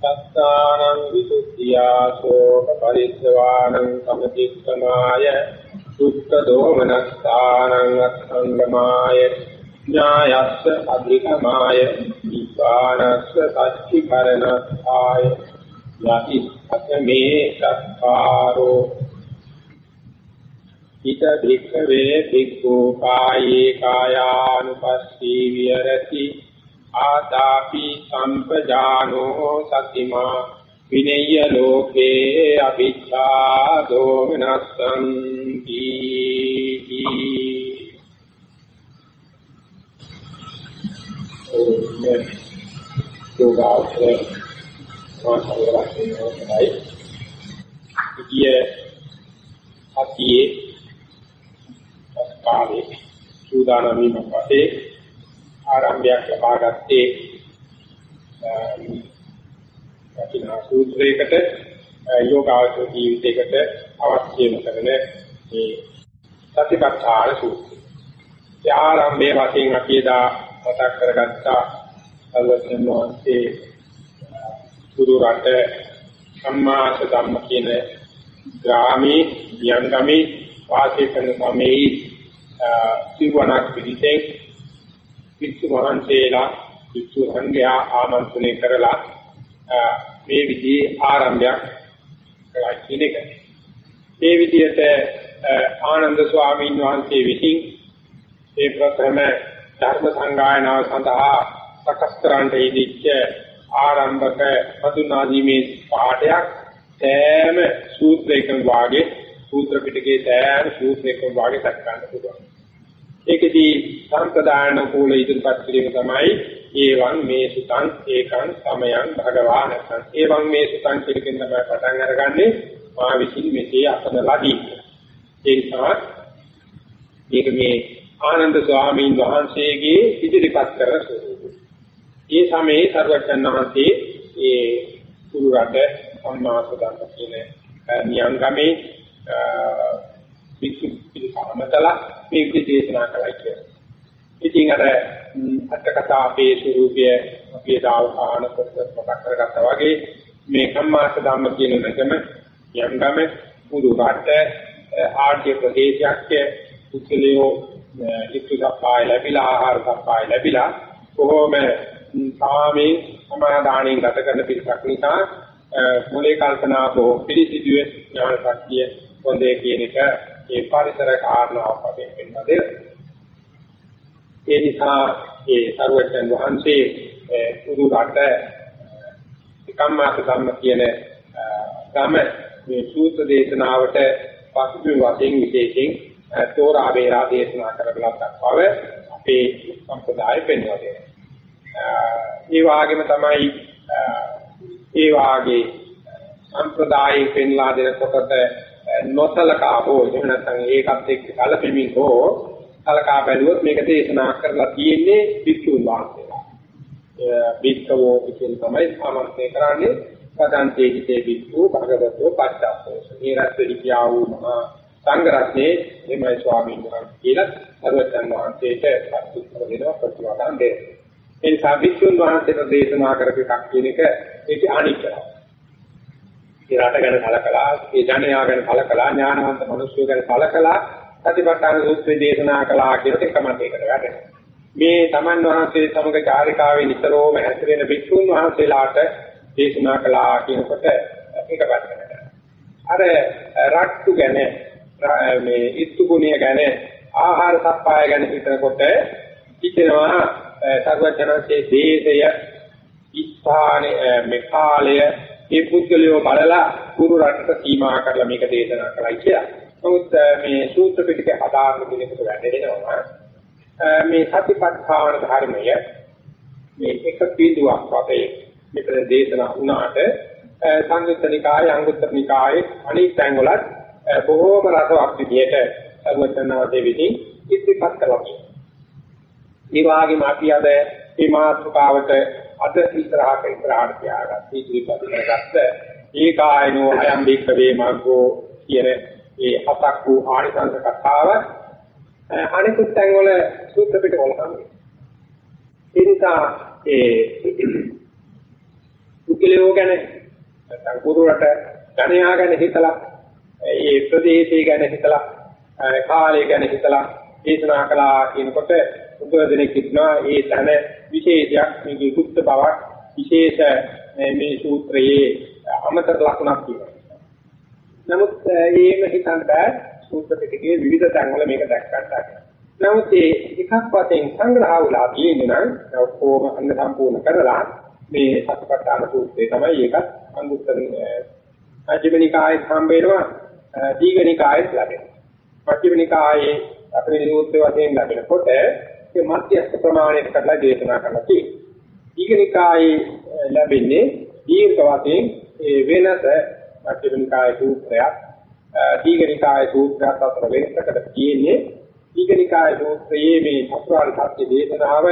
සත්තානං විසුද්ධියාසෝ පරිස්සවානං සමතික්කමාය සුත්ත දෝමනස්ථානං අත්සංගමාය ඥායස්ස අධිකමාය විපානස්ස සච්චිකරණස්ථාය යති අතමේ සත්කාරෝ හිත භික්ඛවේ භික්ඛු කායේ කායානුපස්සී විහෙරති ආදාපි සම්පජානෝ සතිමා විනය්‍ය ලෝකේ අවිච්ඡා දෝමනස්සං කීති යෝගාවචර වාසවරක් ඉතියේ අතියේ කාලේ සූදානම් වීම පස්සේ ආරම්භයක් ලබා ගත්තේ වටිනා සූත්‍රයකට යෝගාවචර ජීවිතයකට අවශ්‍යම කරන මේ සතිපට්ඨාන සූත්‍රය. ඒ ආරම්භයේ වශයෙන් අපි එදා මතක් කරගත්තා අල්ලසෙන් වහන්සේ සුදු රට සම්මාස ධම්ම කියන ග්‍රාමී යංගමී වාසය කරන සමයේ සිවණක් පිළිතෙන් පිටු වහන්සේලා පිටු සංඝයා ආමන්ත්‍රණය කරලා මේ විදිහේ ආරම්භයක් කළා කියන එක. මේ විදිහට ආනන්ද ස්වාමීන් වහන්සේ විසින් ඒ ප්‍රථම ධර්ම සංගායනාව සඳහා සකස් කරන්නට ඉදිච්ච ආරම්භක පතුනාදීමේ පාඩයක් සෑම සූත්‍රයකම වාගේ සූත්‍ර පිටකේ සෑම සූත්‍රයකම වාගේ දක්වන්න පුළුවන්. ඒකදී සම්පදායන කෝල ඉදිරිපත් කිරීම තමයි ඒවං මේ සුතං ඒකං සමයං භගවා නැත්නම් ඒවං මේ සුතං කියලකින් තමයි පටන් අරගන්නේ මා විසින් මෙසේ අසන ලදී ඒ නිසා මේක මේ ආනන්ද ස්වාමීන් වහන්සේගේ ඉදිරිපත් කරන ස්වරූපය. ඒ සමයේ සර්වඥ වහන්සේ ඒ කුරු රට සම්මාසදන් කියන නියංගමේ විසු පිළිසමතලා මේ විදිහට දේශනා කළා කියලා. ඉතින් අර අටකතා අපේ ස්වරූපය අපි දාවහාන කොට මතක් කරගත්තා වගේ මේ කම්මාස ධම්ම කියන නැගම යංගම පුදු රට ආර්ය ප්‍රදේශයක් උත්කලියෝ ඉක්තු සප්පාය ලැබිලා ආහාර සප්පාය ලැබිලා කොහොම සාමේ සමාදානෙන් ගත කරන පිරිසක් නිසා මුලේ කල්පනා බොහෝ පිළිසිදුවේ ඥාන ශක්තිය හොඳේ කියන එක ඒ පරිසර කාරණාවක් වශයෙන් පෙන්වා දෙනවා. ඒ නිසා ඒ සර්වඥන් වහන්සේ පුදු රට කම්මාස ධම්ම කියන ගම මේ සූත්‍ර දේශනාවට පසුබිම් වශයෙන් විශේෂයෙන් තෝරා වේරා දේශනා කරලා දක්වව අපේ සම්ප්‍රදාය පෙන්වා දෙනවා. ඒ වගේම තමයි ඒ වාගේ සම්ප්‍රදායෙන් පෙන්ලා දෙන කොටට නොසලකා හෝ එහෙම නැත්නම් ඒකත් එක්ක කලපෙමින් හෝ සලකා බැලුවොත් මේක දේශනා කරලා තියෙන්නේ වික්ෂුන් වහන්සේලා. වික්ෂවෝ කියන තමයි සාමර්ථ්‍ය කරන්නේ පදන්තේ හිතේ වික්ෂු භගවතෝ පච්චාපෝස. මේ රත්තරි කියා වූ මහා සංඝ රත්නේ එමයි ස්වාමීන් වහන්සේ කියලා සර්වඥ වහන්සේට පත්තුතර දෙනවා ප්‍රතිවාදන් දෙනවා. ඒ නිසා වික්ෂුන් වහන්සේට දේශනා කරපු එකක් කියන එක ඒක අනිත්‍යයි. ඒ රට ගැන කලකලා, ඒ ජනයා ගැන කලකලා, ඥානවන්ත මිනිස්සු ගැන කලකලා සතිපට්ඨාන සූත්‍රය දේශනා කළා කියන එක තමයි ඒකට වැටෙන්නේ. මේ තමන් වහන්සේ සමග චාරිකාවේ නිතරම හැසිරෙන භික්ෂුන් වහන්සේලාට දේශනා කළා කියනකොට ඒක වැටෙනවා. අර රට්ටු ගැන මේ ඉත්තු ගුණය ගැන ආහාර සප්පාය ගැන හිතනකොට හිතෙනවා සර්වඥාන්සේ දේශය ස්ථානේ මේ කාලය ඒ පුද්ගලයෝ බලලා කුරු රටට සීමා කරලා මේක දේශනා කළයි කියලා. නමුත් මේ සූත්‍ර පිටකේ හදාන්න කෙනෙකුට වැටෙනවා මේ සතිපට්ඨාන ධර්මය මේ එක පිළිදුවක් වශයෙන් මෙතන දේශනා වුණාට සංයුත්ත නිකායේ අංගුත්තර නිකායේ අනිත් තැන්වලත් බොහෝම රසවත් විදියට සර්වඥාන්සේ විසින් ඉදිරිපත් කරනවා. ඒ වගේම අපි අද මේ මාතෘකාවට අද ඉස්සරහට ඉස්සරහට තියාගත්ත ඉදිරිපත් කරගත්ත ඒකායනෝ අයම් බික්කවේ මග්ගෝ කියන ඒ හතක් වූ ආනිසංස කතාව අනිකුත් තැන්වල සූත්‍ර පිටකවල තමයි. ඒ නිසා ඒ උකලෝ ගැන නැත්නම් කුරුරට ගණයා ගැන හිතලා ඒ ප්‍රදේශය ගැන හිතලා කාලය ගැන හිතලා දේශනා කළා කියනකොට උපදෙනෙක් ඉන්නවා ඒ තන විශේෂයක් මේකේ ගුප්ත බවක් විශේෂ මේ සූත්‍රයේ අමතර ලක්ෂණක් කියනවා. නමුත් ඒම හිතන්න බෑ සූත්‍ර පිටකයේ විවිධ තැන්වල මේක දැක්කට. නමුත් ඒ එකක් වශයෙන් සංග්‍රහ වුණා තියෙනවා නම් ඔක්කොම අන්න සම්පූර්ණ කරලා මේ සත්පට්ඨාන සූත්‍රය තමයි ඒක අංගුත්තර අජිමනිකායේ හම්බේනවා දීඝනිකායේ ලැබෙනවා. පටිවිනිකායේ අපේ සූත්‍රය වශයෙන් ලැබෙනකොට ඒ මධ්‍යස්ථ ප්‍රමාණයට කරලා දේශනා කරලා තියෙනවා. දීඝනිකායේ ලැබෙන්නේ දීර්ඝ වශයෙන් ඒ වෙනස මධ්‍යමනිකායේ සූත්‍රයක් දීඝනිකායේ සූත්‍රයක් අතර වෙනසකට තියෙන්නේ දීඝනිකායේ සූත්‍රයේ මේ චතුරාර්ය සත්‍ය දේශනාව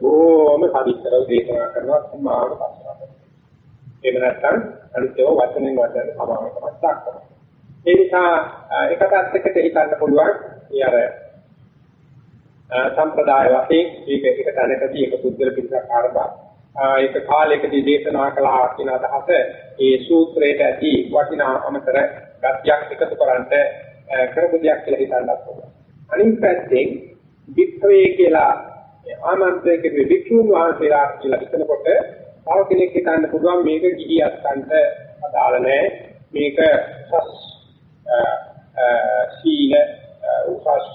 බොහොම සවිස්තරව දේශනා කරනවා සම්මාන පස්සට. එහෙම නැත්නම් අනිත්‍යව වචනෙන් වචන සමානකමක් දක්වනවා. ඒ නිසා එක පැත්තකට හිතන්න පුළුවන් ඒ අර සම්ප්‍රදාය වශයෙන් මේක එක තැනකදී එක පුද්ගල පිටක් ආරම්භ ඒක කාලයකදී දේශනා කළා කියන අදහස ඒ සූත්‍රයට ඇති වටිනා අමතර ගතියක් එකතු කරන්ට කරපු දෙයක් කියලා හිතන්නත් පුළුවන්. අනිත් පැත්තෙන් වික්‍රේ කියලා ආමන්ත්‍රණයක වික්ෂුන් වහන්සේලා කියලා හිතනකොට තව කෙනෙක් හිතන්න පුළුවන් මේක ගිහියත්න්ට අදාළ නැහැ. මේක සීල උසස්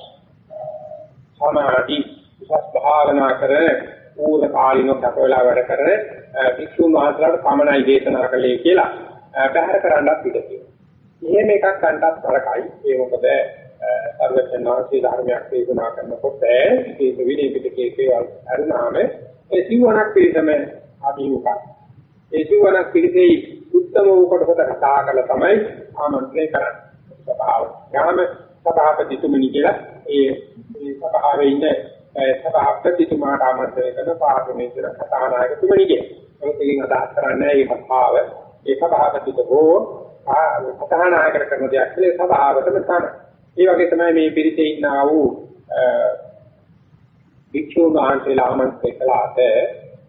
සමාධි උසස් භාවනා කරන පූර්ව කාලිනව කපවලා වැඩ කරන භික්ෂුන් වහන්සේලාට පමණයි දේශනා කළේ කියලා බහැර කරන්නත් පිටතියි. එහෙම එකක් ගන්නත් තරකයි. ඒ මොකද සර්වඥාන්සේ ධර්මයක් දේශනා කරනකොට ඒ විනය පිටකයේ කේවල් අරුණාම ඒ සිවණක් පිළිසම අභිමුඛයි. ඒ සිවණක් පිළිසෙයි උත්තම වූ කොටසට කතා කරලා තමයි ආමන්ත්‍රණය කරන්නේ. සභාව. යාම සභාපතිතුමනි කියලා ඒ සභාවේ ඉන්න සභාපතිතුමාට ආමන්ත්‍රණය කරන පාර්ලිමේන්තුව කතානායකතුමනි කියන. ඒකෙන් අදහස් කරන්නේ මේ සභාව ඒ සභාපතිතුමෝ කතානායකර කරන දෙයක් කියලා සභාවතම තමයි. ඒ වගේ තමයි මේ පිරිසේ ඉන්නා වූ භික්ෂුන් වහන්සේලා ආමන්ත්‍රණය කළාට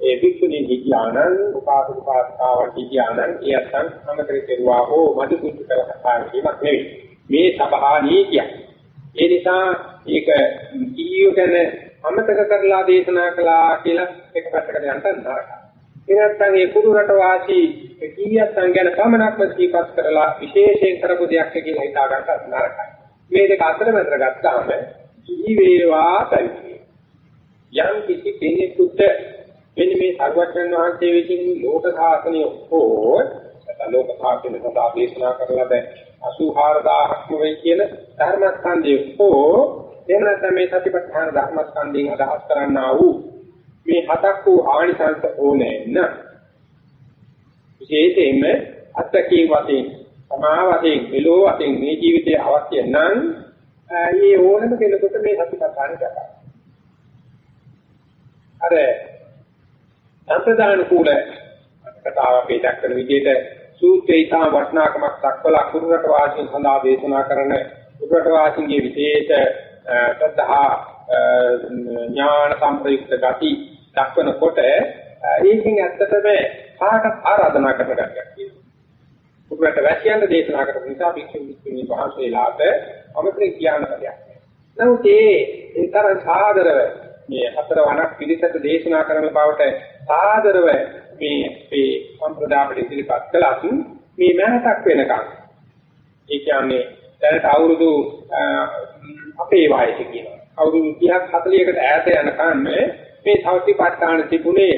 ඒ භික්ෂුණී විද්‍යානං උපාසක උපාසිකාවන් විද්‍යානං ඒ අත්ං අමතර කෙරුවා හෝ මදි කුච්ච කතා කිරීමක් නෙවෙයි. මේ සභා නීතිය. ඒ නිසා ඒක කීයකන අමතක කරලා දේශනා කළා කියලා එක පැත්තකට යන්න නරකයි. ඒ නැත්නම් ඒ කුඩු රට වාසී කීයත්න් ගැන පමණක්ම දීපත් කරලා විශේෂයෙන් කරපු දෙයක් කියලා හිතා ගන්නත් නරකයි. මේ දෙක අතර මැදට ගත්තාම ජී වේවා පැවිදි. යම් කිසි කෙනෙකුට මෙන්න මේ සර්වඥන් වහන්සේ විසින් ලෝක සාසනය හෝ ලෝක සාසනය සදා දේශනා කරලා දැන් 84000ක්ම වෙයි කියන ධර්මස්කන්ධය හෝ එහෙම නැත්නම් මේ සතිපට්ඨාන ධර්මස්කන්ධයෙන් අදහස් කරන්නා වූ මේ හතක් වූ ආනිසංස ඕනේ නම් විශේෂයෙන්ම අත්කී වශයෙන් සමා වශයෙන් මෙලෝ වශයෙන් මේ ජීවිතයේ අවශ්‍ය නම් ඒ ඕනම කෙනෙකුට මේ සතිපට්ඨාන කරා. අර සම්ප්‍රදාන කූල කතාව අපේ දක්වන විදිහට සූත්‍රේ ඉතා වටිනාකමක් දක්වලා කුරුරට වාසීන් සඳහා දේශනා කරන කුරුරට වාසීන්ගේ විශේෂ ශ්‍රද්ධා ඥාන සම්ප්‍රයුක්ත ගති දක්වනකොට ඒකෙන් ඇත්තටම කාටත් ආරාධනා කරන ගතියක් තියෙනවා. කුරුරට වැසියන් දේශනා කරපු නිසා භික්ෂු භික්ෂුණී වහන්සේලාට අමතර කියන දෙයක්. නමුත් ඒ තරම් සාදරව මේ හතර වණක් පිළිසක දේශනා කරන බවට සාදරව මේ මේ සම්ප්‍රදායට ඉදිරිපත් කළත් මේ මහතක් වෙනකම් ඒ කියන්නේ දැනට අවුරුදු අපේ වයස කියනවා. අවුරුදු 30ක් 40කට ඈත යනකම් මේ සෞතිපට්ඨාන තිබුණේ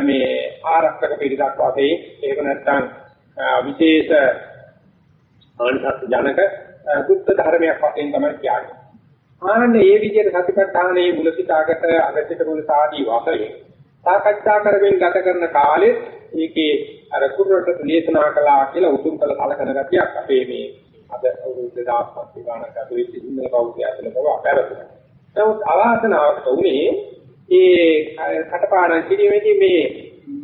මේ ආරක්ෂක පිළිදක් වශයෙන්. ඒක නැත්නම් විශේෂ ආනිසත් ජනක දුක්ඛ ධර්මයක් වශයෙන් තමයි කියන්නේ. ආනන්නේ මේ විදිහට සතිපට්ඨානයේ මුල සිතාකට අගසිත මුල සාදී වාසයේ සාකච්ඡා කරමින් ගත කරන කාලෙත් ඒකේ අර කුරුරට දේශනා කළා කියලා උතුම් කළ කලකන ගතියක් අපේ මේ අද අවුරුදු 2000ක් ගානක් අතුරේ සිංහල බෞද්ධය අතර බව අපරතුන. නමුත් අවාසනාවකට උනේ ඒ කටපාඩම් කිරීමේදී මේ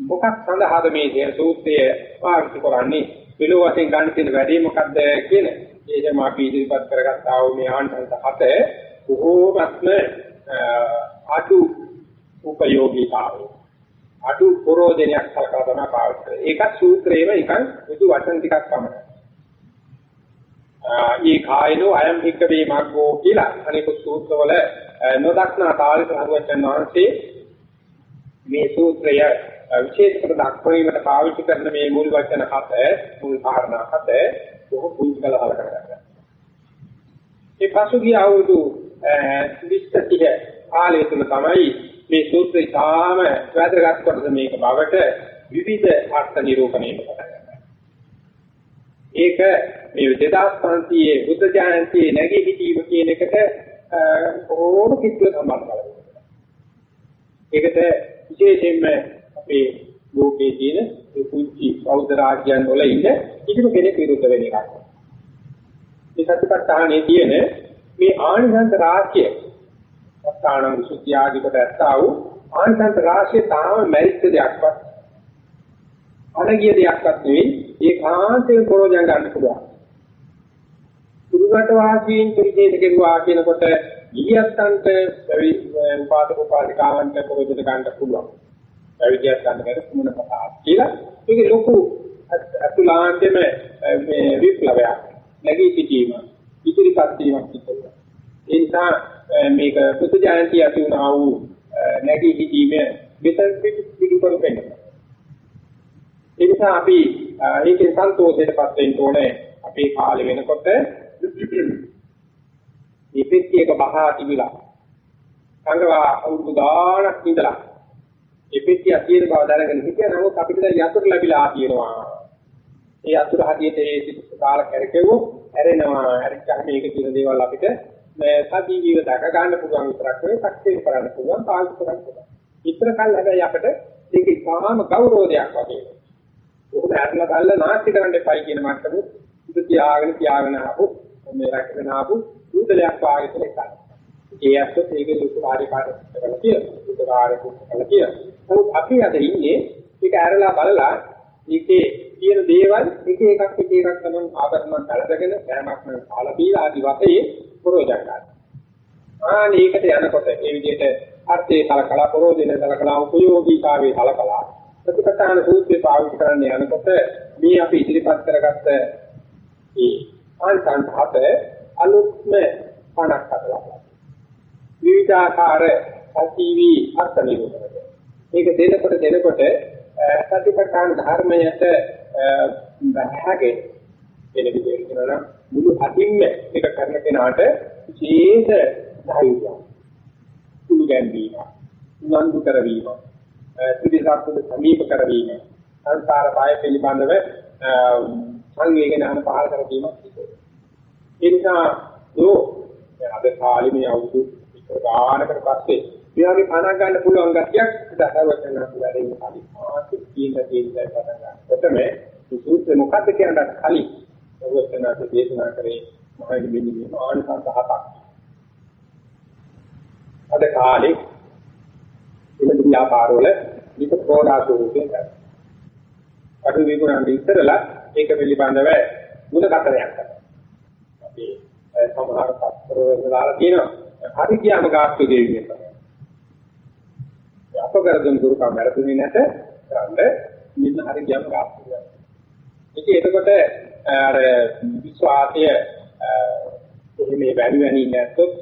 මොකක් සඳහාද මේ සූත්‍රය පාවිච්චි කරන්නේ පිළි වශයෙන් ගන්න තියෙන වැඩේ මොකද්ද කියන ඒකම අපි ඉදිරිපත් කරගත්තා වූ මේ ආන්තන්ත හත බොහෝමත්ම අඩු උපයෝගීතාවය අඩු ප්‍රෝජනයක් සලකලා තමයි පාවිච්චි කරන්නේ. ඒකත් සූත්‍රයේම එකක් විදු වචන ටිකක් පමණයි. ඒ කායනෝ අයම් භික්කවේ මග්ගෝ කියලා අනිකුත් සූත්‍රවල නොදක්නා කාලික හරුවචන් වහන්සේ මේ සූත්‍රය විශේෂ කොට දක්වීමට පාවිච්චි කරන මේ මුල් වචන හත මුල් කාරණා හත බොහෝ පුංචි කළ හල කරගන්නවා. ඒ පසුගිය අවුරුදු 20 කාලය තුල තමයි මේ සූත්‍රය තාම වැදගත් කොටස මේක බවට විවිධ අර්ථ නිරූපණය කරනවා. ඒක මේ 2500 බුද්ධ ජයන්තියේ නැගී සිටීම කියන එකට කොහොම කිත්ව සම්බන්ධ කරගන්නවා. ඒකට විශේෂයෙන්ම අපේ ලෝකයේ තියෙන පුංචි බෞද්ධ රාජ්‍යයන් වල ඉන්න කිසිම කෙනෙක් විරුද්ධ වෙන එකක්. මේ සත්‍යපට්ඨානයේ තියෙන මේ ආනිසංස රාශිය සත්‍යාන විසුද්ධිය ආදී කොට ඇත්තා වූ ආනිසංස රාශිය තාම මැරිච්ච දෙයක්වත් අනගිය දෙයක්වත් නෙවෙයි ඒකාන්තයෙන් ප්‍රයෝජන ගන්න පුළුවන්. සුදුකට වාසීන් පිළිදේශ කෙරුවා කියනකොට ඊයත්තන්ට උපාදක උපාදිකාවන්ට ප්‍රයෝජන ගන්න පුළුවන්. පැවිදියක් ගන්න බැරි කුමන කතාවක් කියලා මේක ලොකු අතුලාන්තෙම මේ විප්ලවයක් නැගී සිටීම ඉදිරිපත් වීමක් සිදුවනවා ඒ නිසා මේක පුදු ජයන්ති ඇති වුණා වූ නැගී සිටීම මෙතන පිටුපර වෙනවා ඒ නිසා අපි ඒකේ සන්තෝෂයටපත් වෙන්න ඕනේ අපේ කාලෙ වෙනකොට මේ පිටියක බහා තිබිලා සංගවා අවුරුදු ගාණක් ඉඳලා ඒ පෙට්ටිය තියෙන බව දැනගෙන හිටියා නමුත් අපිට දැන් යතුරු ලැබිලා තියෙනවා. ඒ යතුරු හදියට ඒ සිත් කාල කරකෙවෝ හැරෙනවා. හැරිච්චාම මේක කියන දේවල් අපිට සජීවීව දක ගන්න පුළුවන් විතරක් නෙවෙයි සක්‍රිය කරන්න පුළුවන් පාවිච්චි කරන්න පුළුවන්. විතර කල් හැබැයි අපිට ඒක ඉතාම ගෞරවයක් වගේ. උඹ ඇట్లా කල්ල නාස්ති කරන්න එපයි කියන මට්ටම ඉත තියාගෙන තියාගෙන ආපු මේ රැකගෙන ආපු සූදලයක් වාගේ කියලා ඒ අස්සත් ඒකේ ලොකු කාර්යකාරී කරලා කියලා. ඒක කාර්යකුත් කරලා කියලා. නමුත් අපි අද ඉන්නේ ඒක ඇරලා බලලා මේකේ තියෙන දේවල් එක එකක් එක එකක් තමයි ආකර්ෂණ කළදගෙන කෑමක් නම් කාලා බීලා ආදි වශයෙන් ප්‍රයෝජන ගන්නවා. ආනීකට යනකොට ඒ විදිහට අර්ථේ කලකලා ප්‍රයෝජන කලකලා උපයෝගීතාවේ කලකලා ප්‍රතිපත්තාන සූත්‍රය පාවිච්චි කරන්න යනකොට මේ අපි ඉදිරිපත් කරගත්ත මේ ආන්සන්හත අලුත්ම පණක් හදලා විවිධාකාර සතිවි අර්ථ නිරූපණය. මේක දෙනකොට දෙනකොට සතිපට්ඨාන ධර්මයට බහගේ වෙන විදිහට කියනවා මුළු අතින්ම මේක කරන කෙනාට විශේෂ ධෛර්යය කුළු ගැන්වීම උනන්දු කරවීම පිළිසක්කු සමීප කරවීම සංසාර බය පිළිබඳව සංවේගන අනුපාල කර දීමක් සිදුවේ. ඒ නිසා දෝ අද කාලේ මේ අවුරුදු ප්‍රාණකට පස්සේ මේ වගේ පණ ගන්න පුළුවන් ගැටියක් දහවචන වැඩේ කලින් ආති කියන දේවල් පටන් ගන්න. එතම සූත්‍රේ මොකක්ද කියනද කලින් දහවචනට දේශනා කරේ මොකද මෙන්නේ ආනිසංස හතක්. අද කාලේ ඉන්න ව්‍යාපාරවල විත ප්‍රෝඩා ස්වරූපයෙන් කරනවා. අඩු විකුණන ඉතරලා ඒක පිළිබඳව මුල කතරයක් කරනවා. අපි සමහර පත්‍ර වල දාලා තියෙනවා හරි ගියාම ගාස්තු දෙවියන් තමයි. අප කරදුන් දුරුකම් වැරදුනේ නැත ගන්න මෙන්න හරි ගියාම ගාස්තු දෙනවා. ඒක එතකොට අර විශ්වාසය එහෙම වැඩි වෙනින් නැත්තොත්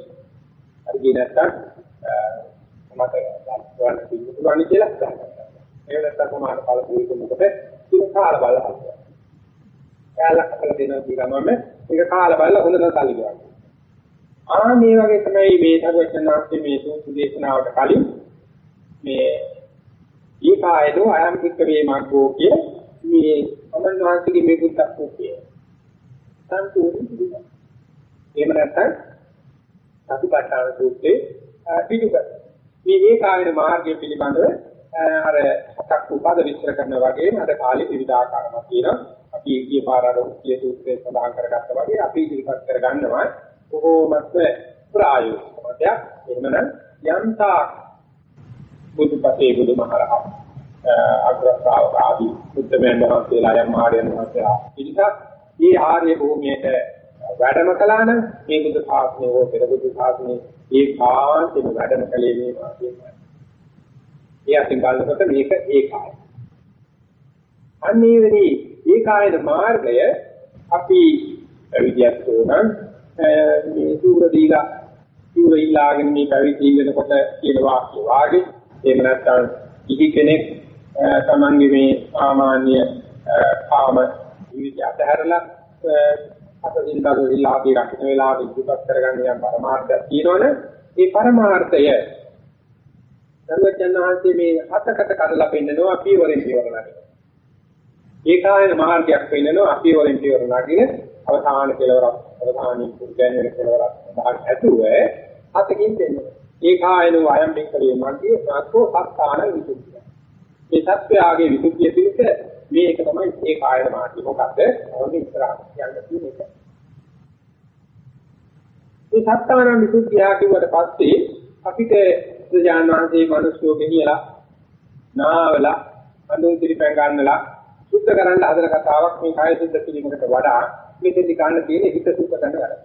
හරි ගියේ නැත්තම් මත ගන්න පුළුවන් කියලා ගන්නවා. ඒ නැත්තම් කොහොමද බල පුරුදු මොකද ඒක කාල බලලා. එයාලා කපලා දෙනවා කියනම ඒක කාල බලලා හොඳට සල්ලි ගන්නවා. ආ මේ වගේ තමයි මේ සර්වඥාන්සේ මේ සූත්‍ර දේශනාවට කලින් මේ ඊකායදෝ අයම් පිට වේමක්කෝ කිය මේ අමන්වාන්තිගේ මේ බුද්ධක්කෝ කිය. සම්පූර්ණ එහෙම නැත්නම් සතිපට්ඨාන සූත්‍රයේ පිටුක. මේ ඒකායන මාර්ගය පිළිබඳව අර හතක් උපද විස්තර කරනවා වගේම අර කාලේ විවිධාකාරමක් තියෙනවා. අපි ඊයේ පාර අර උත්තිය සූත්‍රයේ සඳහන් කරගත්තා වගේ අපි ඉදිරිපත් කරගන්නවා කොහොමද ප්‍රායෝගික මතයක් එහෙමනම් යන්තා බුදුපතේ බුදුමහරහත් අග්‍රශ්‍රාවක ආදී බුද්ධමයන් වහන්සේලා යම් ආර්යයන් වහන්සේලා ඉතින් මේ ආර්ය භූමියට වැඩම කළා නම් මේ බුදු සාසනය හෝ පෙර බුදු සාසනය ඒ කාන්තේම වැඩම කලේ මේ වාක්‍යයයි. ඒ අතින් බලනකොට මේක ඒකාය. අන්නේ වෙලී ඒකායන මාර්ගය අපි විද්‍යාවත් උනන් මේ සූර දීලා සූර ඊලාගෙන මේ පැවිදි වෙනකොට කියන වාක්‍ය වාගේ එහෙම නැත්නම් ඉහි කෙනෙක් තමන්ගේ මේ සාමාන්‍ය කාම ජීවිතය අතහැරලා අතින් දරුවිලාගේ රකින්න වෙලාවට ඉදිරිපත් කරගන්න යම් පරමාර්ථයක් තියෙනවනේ ඒ පරමාර්ථය සර්වඥාන්සේ මේ හතකට කඩලා පෙන්නනවා අපි වරින් පියවර නගින. ඒකායන මාර්ගයක් පෙන්නනවා අපි වරින් පියවර නගින අවසාන කෙලවරක් අවසානයේ පුද්ගලයන් කෙලවරක් සඳහන් ඇතුව හතකින් දෙන්නේ. ඒකායන වයම් බික්කලිය මැදේ මාත්‍රෝ සත්තාන විසුද්ධිය. මේ සත්‍යයේ විසුද්ධිය පිළිස මේක තමයි ඒකායන මාර්ගය. මොකද්ද? අවදි ඉස්සරහට යන්න තියෙන එක. මේ සත්තාන විසුද්ධිය කිව්වට පස්සේ අපිට බුදුජාන විශ්වයේ මිනිස්සු ගෙනියලා නාවලා අඳුන් පිළිපැන් ගන්නලා සුද්ධ කරන්න හදන කතාවක් මේ කාය සුද්ධ කිරීමකට වඩා මෙතෙදි ගන්න තියෙන හිත සුද්ධ කරන වැඩ.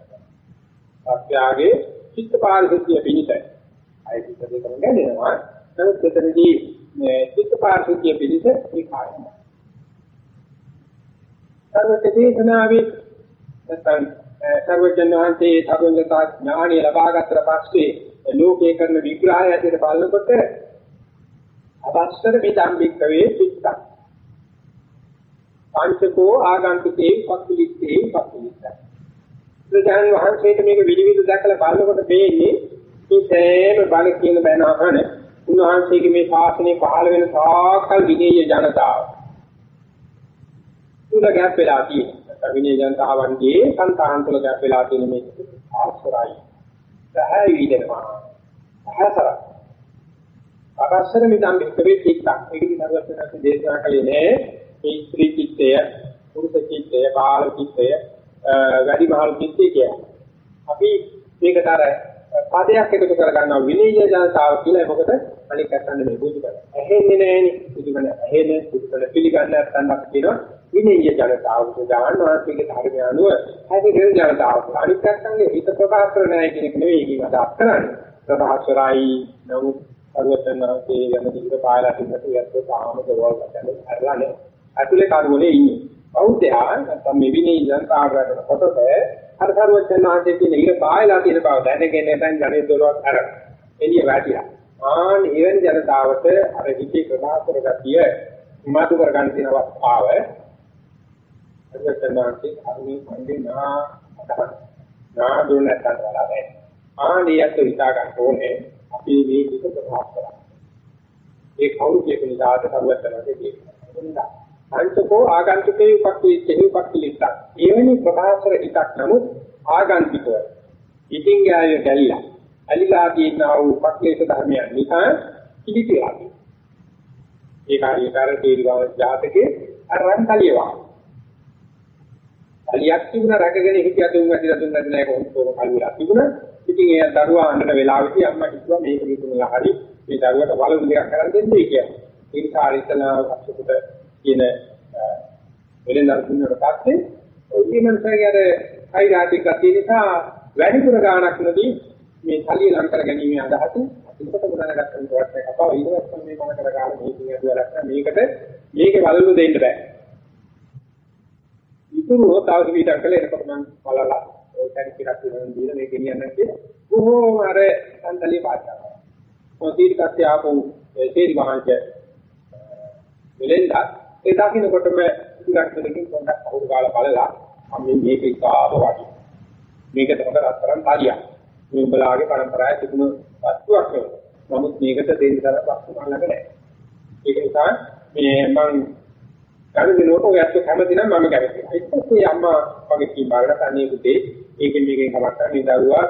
සත්‍යාගේ චිත්ත පාරිශුද්ධිය පිණිසයි. අය චිත්ත දෙකම ගැදෙනවා. නමුත් මෙතනදී මේ චිත්ත පාරිශුද්ධිය පිණිස මේ කායම. සර්වතේතනාවේ නැත්නම් සර්වජන් වහන්සේ සර්වඥතා ඥාණය ලබාගත්තට පස්සේ ලෝකේ කරන විග්‍රහය ඇතුළත බලනකොට අවස්තර විදම්බික්කවේ චිත්තක් පංචකෝ ආගන්තුකේ පක්ඛලිත්තේ පක්ඛලිත්ත ප්‍රධාන වහන්සේට මේක විවිධ දැකලා බලනකොට මේන්නේ මේ සෑම බල කියන බණ අහන උන්වහන්සේගේ මේ ශාසනය පහළ වෙන සාකල් විනීය ජනතාව තුල ගැප් වෙලා තියෙනවා විනීය ජනතාවන්ගේ සංතාන තුල ගැප් වෙලා තියෙන මේ ආශ්‍රයයි පැහැදිලි වෙනවා. පහතර. අරස්සර මිදම් විකරේ චිත්තක්. මේකදී නරවස්තනත් දේශනා කළේ නෑ. මේ ස්ත්‍රී චිත්තය, පුරුෂ චිත්තය, බාල චිත්තය, වැඩි මහල් චිත්තය කියන්නේ. අපි මේකට අර පදයක් එකතු කර ගන්නවා විනීය ජනතාව කියලා. මොකද අනික අතන්නේ මේ බුදුබණ. ඇහෙන්නේ නෑනේ. බුදුබණ ඇහෙන්නේ බුදුබණ පිළිගන්න නැත්නම් අපි කියනවා විනීය ජනතාව උදාහරණ වාස්තික ධර්මය අනුව හැදෙන ජනතාව. අනිත් පැත්තෙන් හිත ප්‍රකාශ කරන අය කෙනෙක් නෙවෙයි කියන අදහස් කරන්නේ. ප්‍රකාශරයි නමුත් අරවතනාගේ යන දිගට පායලා තිබුණට යද්ද තාම දවල් ගන්න හරලානේ. අතුලේ කාර්යවලේ ඉන්නේ. බෞද්ධයා නැත්නම් මේ විනීය ජනතාවට කොටස අර සරුවචනාංශයේ තියෙන ඉර පායලා තියෙන බව දැනගෙන දැන් ගණේ දොරවක් අර එළිය වැටිලා. ආන් එවැනි ජනතාවට අර විචේ ප්‍රකාශ කරගතිය මතු කරගන්න තියෙන අවස්ථාව සර්වඥාන්සේ කර්මී සංදිනා නා දුන්නට වලදී ආනියත් විතා ගන්න ඕනේ අපි මේ වික ප්‍රකාශ කරා. ඒ කවුරු කියපු නිදාට සර්වඥාන්සේ කියනවා. අන්තකෝ ආගන්තුකේ උපක්ඛිතේ උපක්ඛිලිත. එවැනි ප්‍රකාශර එකක් නමුත් ආගන්තිකව. ඉතින් ගාය ගැලිලා. අලිලා කියනා වූ උපක්ඛේත ධර්මයන් නිසා පිළිතිලා. ඒ කාර්යකාර තීරගාව ජාතකේ අරන් කලියවා. කලියක් තිබුණා රැකගෙන හිටිය තුන් වැඩිලා තුන් වැඩි නැහැ කොහොමද කොහොම කලියක් තිබුණා. ඉතින් ඒ දරුවා අඬන වෙලාවෙදී අම්මා කිව්වා මේක විකුණලා හරි මේ දරුවට වලු දෙකක් කරන් දෙන්නේ කියලා. ඒ නිසා ඉතලා අපසුකට කියන වෙලෙන්දර දුන්නට පස්සේ ඔය මනසගේ අර හයිරාටික් ගතිය නිසා වැඩිපුර ගාණක් නැදී මේ කලිය ලං කර ගැනීම අදහස ඉකට ගුණන ගන්න කොට කපාව ඊට පස්සේ මේ මම කර ගන්න මේක නේද මේකට මේකේ වලලු දෙන්න බෑ. ඉතුරුව තව කීටක් කළා එනකොට මම බලලා ඔය කැරි ටිකක් වෙනන් දීලා මේක ගෙනියන්න කියලා. බොහෝම අර සම්තලිය පාඩනවා. මොකද ඊටකත් ආපු තේරි මහන්ච වෙලෙන්දා ඒ දකින්නකොටම ටිකක් දෙකකින් පොඩ්ඩක් අහුරු ගාලා බලලා මම මේක ඉතාම වටි. මේක තමයි රත්තරන් තලියක්. මේ උඹලාගේ પરම්පරාවේ තිබුණු වස්තුවක් නෙවෙයි. නමුත් මේකට දෙන්න තරම් වස්තු මම ළඟ නැහැ. ඒක නිසා මේ මම ගන්න දිනුවට ඔයත් කැමති නම් මම කැමතියි. ඒකත් අම්මා වගේ කීපාරකට අනේ පුතේ ඒකෙන් මේකෙන් කමක් නැහැ දරුවා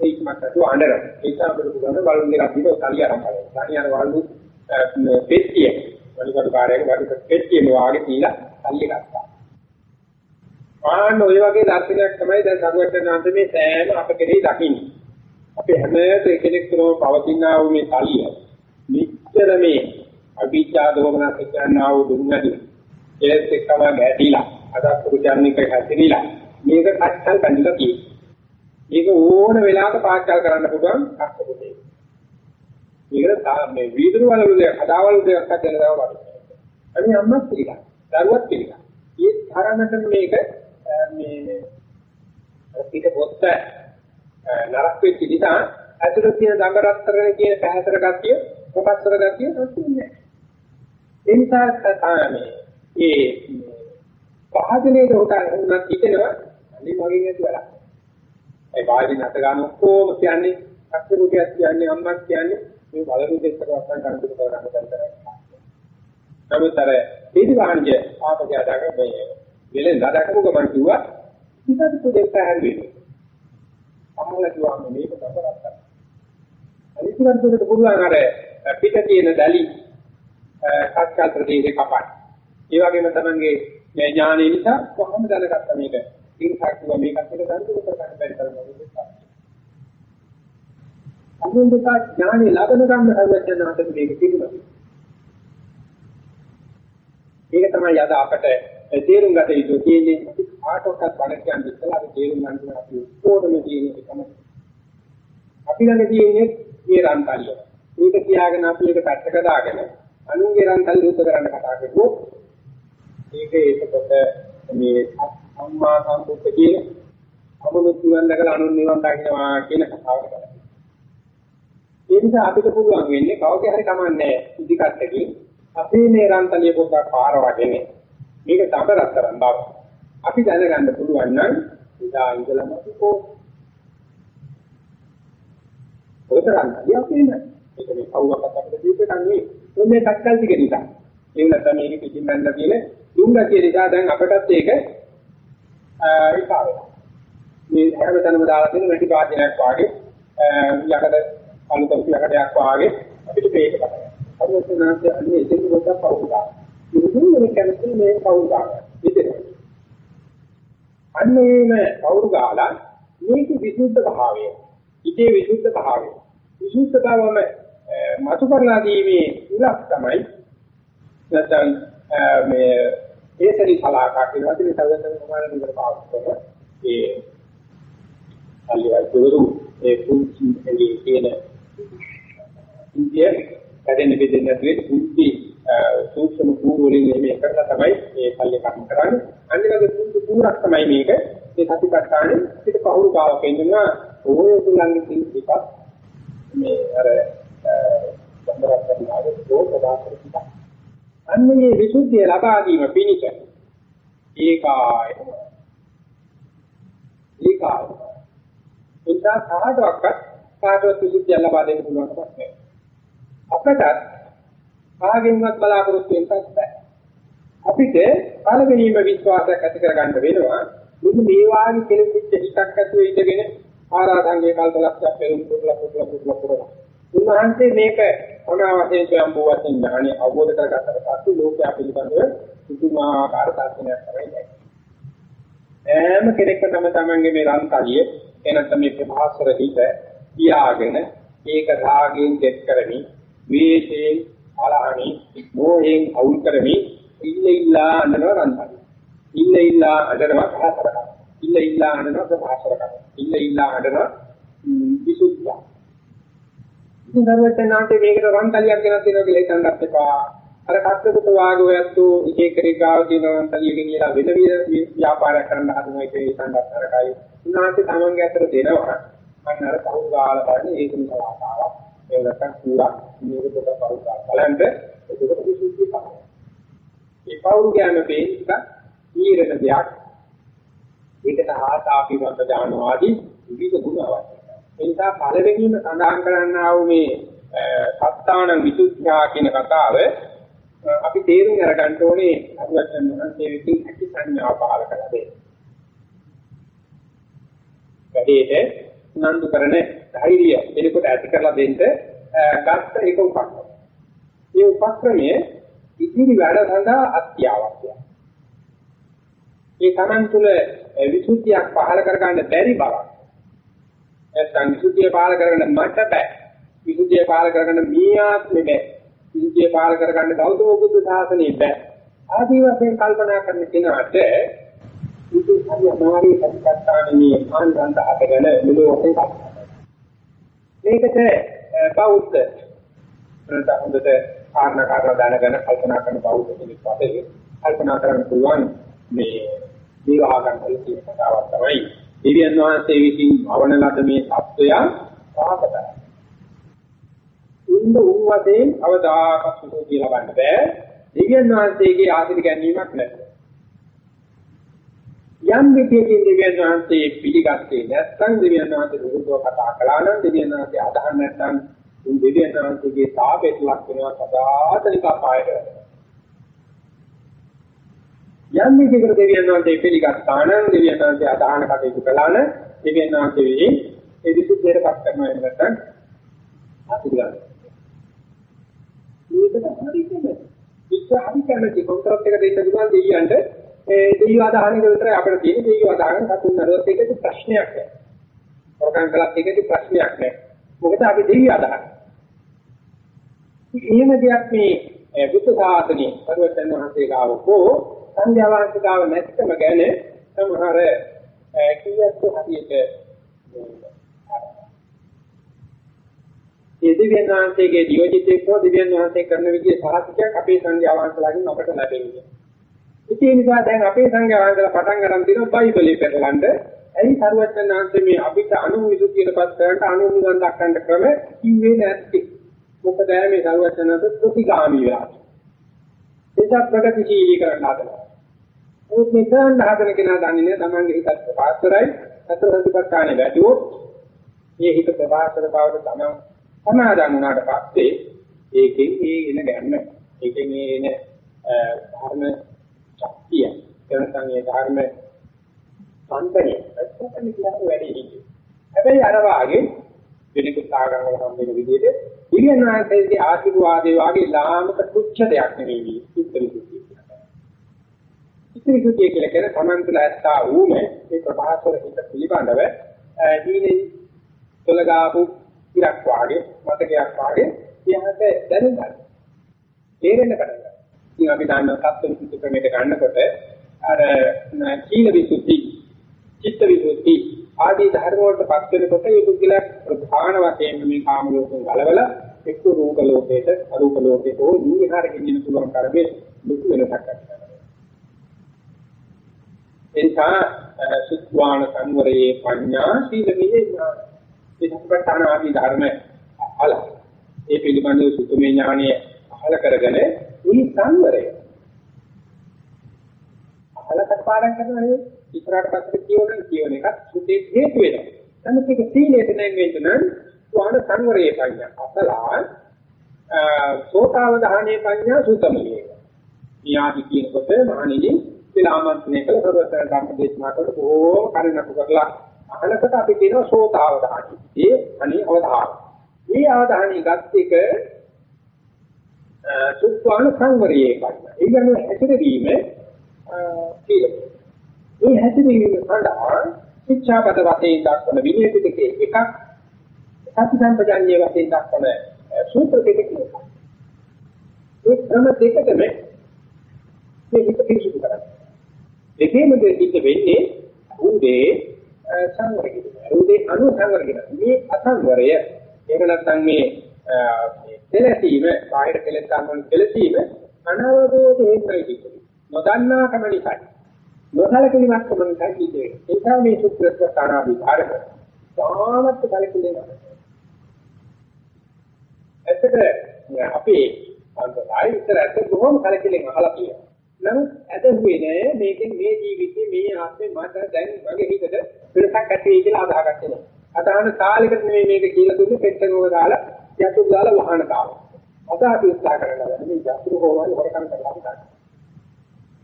ඒකමත් අතු අඬන. ඒක අපිට පුළුවන් බලුන් දෙකක් දීලා තලිය අරන් බලන්න. තනිය අර වළු පෙට්ටිය වලිකට කාර්යයක වඩ පෙට්ටියම වාගේ තියලා අල්ලි ගත්තා. ආන්න ඔය වගේ දර්ශනයක් තමයි දැන් සරුවචනාන්ත මේ සෑම අප කෙරෙහි දකින්නේ. අපි හැම කෙනෙක් තුරම පවතිනා වූ මේ තලිය නිච්චර මේ අභිජ්ජා දෝමනස කියනා වූ දුන්නදී ඒත් එක්කම ගැටිලා අද පුරුචාරණික හැදිරිලා මේක කච්චල් බඳිලා තියෙනවා. මේක ඕන වෙලාවක පාස්කල් කරන්න පුළුවන් කක්කපොතේ. මේක මේ වීදුරු වල දෙයක් හදාවල් දෙයක් හදන්න දව වගේ. අනිත් අම්මත් පිළිගන්න. දරුවත් පිළිගන්න. මේ තරමට මේක මේ පිට පොත්ත නරක වෙච්ච නිසා ඇතුළේ තියෙන දඟරත්තරන කියන පැහැතර ගතිය ප්‍රොෆෙසර් ගතිය නැතිනේ. ඒ නිසා මේ ඒ පහදලේට උටන් හිතෙනවා අනිත් මගෙන් ඇති වැඩක්. ඒ වාඩි නැත ගන්න ඔක්කොම කියන්නේ අක්ෂරුකයක් කියන්නේ අම්මක් කියන්නේ මේ බලරු දෙකට වස්සන් ගන්න දුක කරන්න බැහැ. නමුත් අර පිටි වාණ්‍ය ආපදයට මේ වෙලෙන් දඩකමු ගමන් කිව්වා ඉතින් පොඩ්ඩක් හැරෙන්නේ. අම්මලා කිව්වා මේක තමයි. අනිත් උනට පුළුවන් අර පිට තියෙන දැලි කච්චල් ප්‍රදේශේ කපන්න. ඒ වගේම තමන්ගේ ඥානය නිසා කොහොමද දැනගත්තා මේක? ඉන්සාක් කිව්වා මේකත් එක දන්තුක කරන්න බැරි තරම අනුන්දක ඥානෙ ලබන ගන්න සර්වඥාන්ත මේක තිබුණා. ඒක තමයි අද අපට තේරුම් ගත යුතු තියෙන්නේ ආටෝකත් බණ කියන්නේ ඉස්සලා අපි තේරුම් ගන්න අපි උඩම තියෙන එකම. අපි ළඟ තියෙන්නේ මේ රන්තල්ල. මේක කියාගෙන අපි ඒක පැත්තක දාගෙන අනුන්ගේ රන්තල් උත්තර කරන්න කතා කරුවොත් ඒක ඒකකොට මේ අම්මා සම්පූර්ණ කියන අමනුත් නිවන් දැකලා අනුන් නිවන් දකින්නවා කියන කතාව කරා. ඒ නිසා අපිට පුළුවන් වෙන්නේ කවගේ හරි කමන්නේ ඉදිකට්ටකින් අපේ මේ රන්තලිය පොඩ්ඩක් පාර වගේ මේක තබරක් කරන් බව. අපි දැනගන්න පුළුවන් නම් ඉදා ඉඳලම අපෝ ඔතරන්තලිය අපේ නෑ. ඒක මේ කවුරක්වත් අපිට දීපේ නැහැ. මේ තත්කල් ටික නිසා. ඒ නැත්නම් මේක පිටින් බැලලා කියන දුංගතිය නිසා දැන් අපටත් ඒක විකාරය. මේ හැමතැනම දාලා තියෙන වැඩි වාදනයක් වාගේ යකඩ අනුතර යකඩයක් වාගේ අපිට මේක බලන්න. අරසනාන්ත අන්නේ එතන කොට පවුලා. මුදුන් වෙන කැමති මේ පවුලා. ඉතින් අන්නේම පවුරු ගාලා මේක විසුද්ධ භාවය. ඉතේ විසුද්ධ භාවය. විසුද්ධ භාවම මතු කරලා දීමේ උලක් තමයි නැත්නම් මේ ඒතරි කලාකා කියන වචනේ සවදන සමාන විතර පාවිච්චි කරන ඒ අලියතුරු ඒ පුංචි එළිය කියන ඉන්දිය කඩෙන් බෙදෙන්න නැතුව පුංචි සූක්ෂම කූරු වලින් මේ කරලා තමයි මේ පල්ලේ කර්ම කරන්නේ. අනිවාර්ය පුංචි කූරක් තමයි මේක. ඒ සතිපට්ඨානෙ පිට පහුරු ගාවක ඉන්නවා ඕය තුලංගේ තියෙන එකක් මේ අර සම්බරක් කරනවා ඒක ප්‍රදාන අන්නේ විසුද්ධිය ලබා ගැනීම පිණිස ඒකාය ඒකාය උදා කාටවත් කාටවත් විසුද්ධිය ලබා දෙන්න පුළුවන් නැහැ අපට කාගෙන්වත් බලාපොරොත්තු වෙන්නත් බෑ. අපිට පළවෙනිම විශ්වාසයක් ඇති කරගන්න වෙනවා මුළු මේ වාගේ කෙනෙක් හිතක් ඇතුලේ ඉඳගෙන ආරාධනගේ කල්පලක්ෂයක් පෙරම් පුරුලා පුරුලා පුරුලා පුරුලා. උන්වහන්සේ මේක අනාවශ්‍යයෙන් සම්බෝ වශයෙන් ඥානය අවබෝධ කරගත්තට පස්සේ ලෝකයා පිළිබඳව පුදුමාකාර දර්ශනයක් කරගන්නවා. ඈම කෙනෙක්ම තම තමන්ගේ මේ රන්තලිය එනතම මේ ප්‍රභාස්වර හිත තියාගෙන ඒක රාගයෙන් දෙත් කරමි වේශයෙන් අලහණි මොහෙන් අවුල් කරමි ඉල්ල ඉල්ලා අඬනවා රන්තලිය. ඉල්ල ඉල්ලා අඬනවා භාස්වර ඉල්ල ඉල්ලා අඬනවා ප්‍රභාස්වර ඉල්ල ඉල්ලා අඬනවා විසුද්ධිය ඉතින් දරුවචනාන්තේ මේකට රන්තලියක් ගෙනත් දෙනවා කියලා හිතන්නත් එපා. අර කස්සකට වාගෝ යැත්තු එක එක කෙනෙක් ගාව තියෙන රන්තලියකින් කියලා වෙන ව්‍යාපාරයක් කරන්න හදනවා කියලා හිතන්නත් අරකයි. උන්වහන්සේ තමන්ගේ අතට දෙනවා. අන්න අර පහු ගාලා බලන්නේ ඒක නිසා ආතාවක්. ඒ නැත්තම් කුඩා මේක පොඩ පහු ගාලා බලන්න ඒකට විසුද්ධිය තමයි. මේ පහු ඥාන බේසික ඊරණ දෙයක්. ඒකට ආතාපිවන්ත ඥානවාදී විවිධ ගුණ අවශ්‍යයි. ඒ නිසා පළවෙනිම සඳහන් කරන්නා වූ මේ සත්තාන විසුද්ධියා කියන කතාව අපි තේරුම් අරගන්න ඕනේ අරුවචන් වහන්සේ විසින් ඇති සංඥා පහල කළා දෙන්න. වැඩේට උනන්දු කරන ධෛර්යය එනකොට ඇති කරලා දෙන්න ගත්ත එක උපක්‍රම. මේ උපක්‍රමයේ ඉදිරි වැඩ සඳහා අත්‍යවශ්‍යයි. ඒ Taman තුල විසුද්ධියක් පහල කරගන්න බැරි බවක්. නැත්නම් විසුද්ධිය පහල කරගන්න මට බෑ. විසුද්ධිය පහල කරගන්න මේ ආත්මෙ බෑ. විසුද්ධිය පහල කරගන්න ගෞතම බුදු සාසනෙ බෑ. ආදී වශයෙන් කල්පනා කරන කෙනාට විසු සම්මාරී සත්‍යස්ථානීය ආනන්ද හදගෙන මෙලොවට මේකට බෞද්ධ නැත්නම් හොඳට කාරණා කාරණා දැනගෙන කල්පනා කරන බෞද්ධ කෙනෙක් වශයෙන් කල්පනා කරන්න පුළුවන් මේ විවාහ ගන්න තියෙන කතාවක් තමයි දෙවියන් වහන්සේ විසින් භවන ලද මේ සත්වය පාපතයි. උන්ද උන් වශයෙන් අවදාකත් සුඛ කියලා ගන්න බෑ. දෙවියන් වහන්සේගේ ආශිර්වාද ගැනීමක් නැහැ. යම් විදියකින් දෙවියන් වහන්සේ පිළිගත්තේ නැත්නම් දෙවියන් වහන්සේ විරුද්ධව කතා කළා නම් දෙවියන් වහන්සේ අදහන් නැත්නම් උන් දෙවියන් වහන්සේගේ තාපයට ලක් වෙනවා සදාතනික අපායට. යම් විදිහකට දෙවියන් වහන්සේ පිළිගත්තා නම් දෙවියන් වහන්සේ අදහන කටයුතු කළා නම් දෙවියන් වහන්සේ වෙයි ඒ විසුද්ධියටපත් කරනවා එහෙම නැත්නම් ආශිර්වාද. මේකට හරියටම ඉස්සර හරි කැමති කොන්ත්‍රාත් එක දෙන්න පුළුවන් දෙවියන්ට ඒ දෙවියෝ අදහන එක විතරයි අපිට තියෙන දෙවියෝ අදහන සතුන් නරවත් එකේ ප්‍රශ්නයක් නැහැ. ප්‍රකම් කළත් එකේ ප්‍රශ්නයක් නැහැ. මොකද අපි දෙවියෝ අදහන. එහෙම දෙයක් මේ බුද්ධ ශාසනයේ සර්වඥ වහන්සේ ගාව හෝ සංඝයා වහන්සේ ගාව නැතිකම ගැන සමහර කීයත් හරියට ඒ දිව්‍යන් වහන්සේගේ නියෝජිතයෙක් හෝ දිව්‍යන් වහන්සේ කරන විදිහේ සාහිත්‍යයක් අපේ සංඝයා වහන්සේලාගෙන් අපට ලැබෙන්නේ. ඉතින් ඒ නිසා දැන් අපේ සංඝයා වහන්සේලා පටන් ගන්න තියෙනවා බයිබලයේ පෙරලන්න. ඇයි සරුවචන වහන්සේ මේ අපිට අනුවිසුද්ධියටපත් කරන්න අනුමුදන් දක්වන්න ක්‍රම කිව්වේ නැත්තේ? මොකද මේ සරුවචන වහන්සේ ප්‍රතිගාමී වෙලා. ඒක ප්‍රගතිශීලී කරන්න හදනවා. ඒත් මේ කරන්න හදන කෙනා දන්නේ නැහැ තමන්ගේ හිතත් ප්‍රකාශ කරයි. සතර සතිපට්ඨානේ වැටුවොත් මේ හිත ප්‍රකාශ කර බවට තමයි සමාදන් වුණාට පස්සේ ඒකෙන් ඒ එන ගැන්න ඒකෙන් ඒ එන ධර්ම ශක්තිය එනසම් ඒ ධර්ම සම්පණය අත්‍යන්තම කියලා වැඩි හිටියේ. හැබැයි අර වාගේ වෙනකුත් ආගම් වල හම් වෙන විදිහට ඉරියනාන්තයේ ආශිර්වාදේ වාගේ ලාමක තුච්ඡ දෙයක් නෙවෙයි ඉතිරිසුතිය. ඉතිරිසුතිය කියලා කියන සමන්තල ඇත්තා වූම ඒ ප්‍රභාසර හිත පිළිබඳව දීනේ තොලගාපු ඉරක් වාගේ මතකයක් වාගේ එයාට දැනෙන්න ගන්න. තේරෙන්න පටන් ගන්නවා. ඉතින් අපි දන්න තත්ත්ව විසුද්ධි ක්‍රමයට ගන්නකොට අර සීල විසුද්ධි, චිත්ත විසුද්ධි ආදී ධර්ම වලට පත් වෙනකොට ඒ පුද්ගලයා ප්‍රධාන වශයෙන් මේ කාම ලෝකෙන් ගලවලා එක්ක රූප ලෝකයට, අරූප ලෝකයට හෝ නිවිහාර ගෙනියන පුළුවන් කරන්නේ ලොකු වෙනසක් කරනවා. එනිසා සුත්වාන සංවරයේ පඤ්ඤා සීල විඥාන ඒ සම්ප්‍රදාන ආදී ධර්ම අහල ඒ පිළිබඳව සුතමේ ඥානය අහල කරගෙන උනි සංවරය අහල කටපාඩම් කරනවා ඉස්සරහට පස්සේ කියවන කියවන එක සුතේ හේතු වෙනවා. නමුත් ඒක සීලයට නැගෙන්න නම් ස්වාන සංවරයේ පඤ්ඤා අසලා සෝතාවධානයේ පඤ්ඤා සුතමයේ. ඊයාදි කියනකොට මහණෙනි විලාමන්ත්‍රණය කළ සර්වතර ධර්ම දේශනා කරලා බොහෝ කරුණක් කරලා අහලකට අපි කියනවා සෝතාවධානයි. ඒ අනි අවධාන. මේ අවධානය ගත් එක සුත්වාන සංවරයේ ගන්න. ඒ කියන්නේ හැසිරවීම කියලා. මේ හැසිරවීම සඳහා ශික්ෂාපද වශයෙන් දක්වන විනය පිටකේ එකක් සති සම්පජාඤ්ඤයේ වශයෙන් දක්වන සූත්‍ර පිටකේ එකක්. මේ ක්‍රම දෙකකම මේ හිත පිරිසිදු කරගන්න. දෙකේම දෙකිට වෙන්නේ උදේ සංවරය. උදේ අනු සංවරය. මේ අසංවරය එහෙම නැත්නම් මේ කෙලසීම බාහිර කෙලෙස් ගන්න කෙලසීම අනවබෝධයෙන් ප්‍රතිචි. නොදන්නා කම නිසා. නොසලකීමක් කම නිසා කියේ. ඒ නිසා මේ සුත්‍රස්ව තානාදී කාර්ය. සාමත් කලකිරීම. ඇත්තට අපි අන්තරයි ඉතර ඇත්ත බොහොම කලකිරීම අහලා තියෙනවා. නමුත් ඇදහුවේ නෑ මේකෙන් මේ ජීවිතේ මේ ආත්මේ මට දැන් වගේ හිතට වෙනසක් ඇති වෙයි කියලා අදහගත්තේ නෑ. අදහන කාලෙකට නෙමෙයි මේක කියලා දුන්නේ පෙට්ටකව දාලා යතු දාලා වහන කාව. අද අපි උත්සාහ කරනවා මේ යතුරු හොවල් හොරකම් කරලා ගන්න.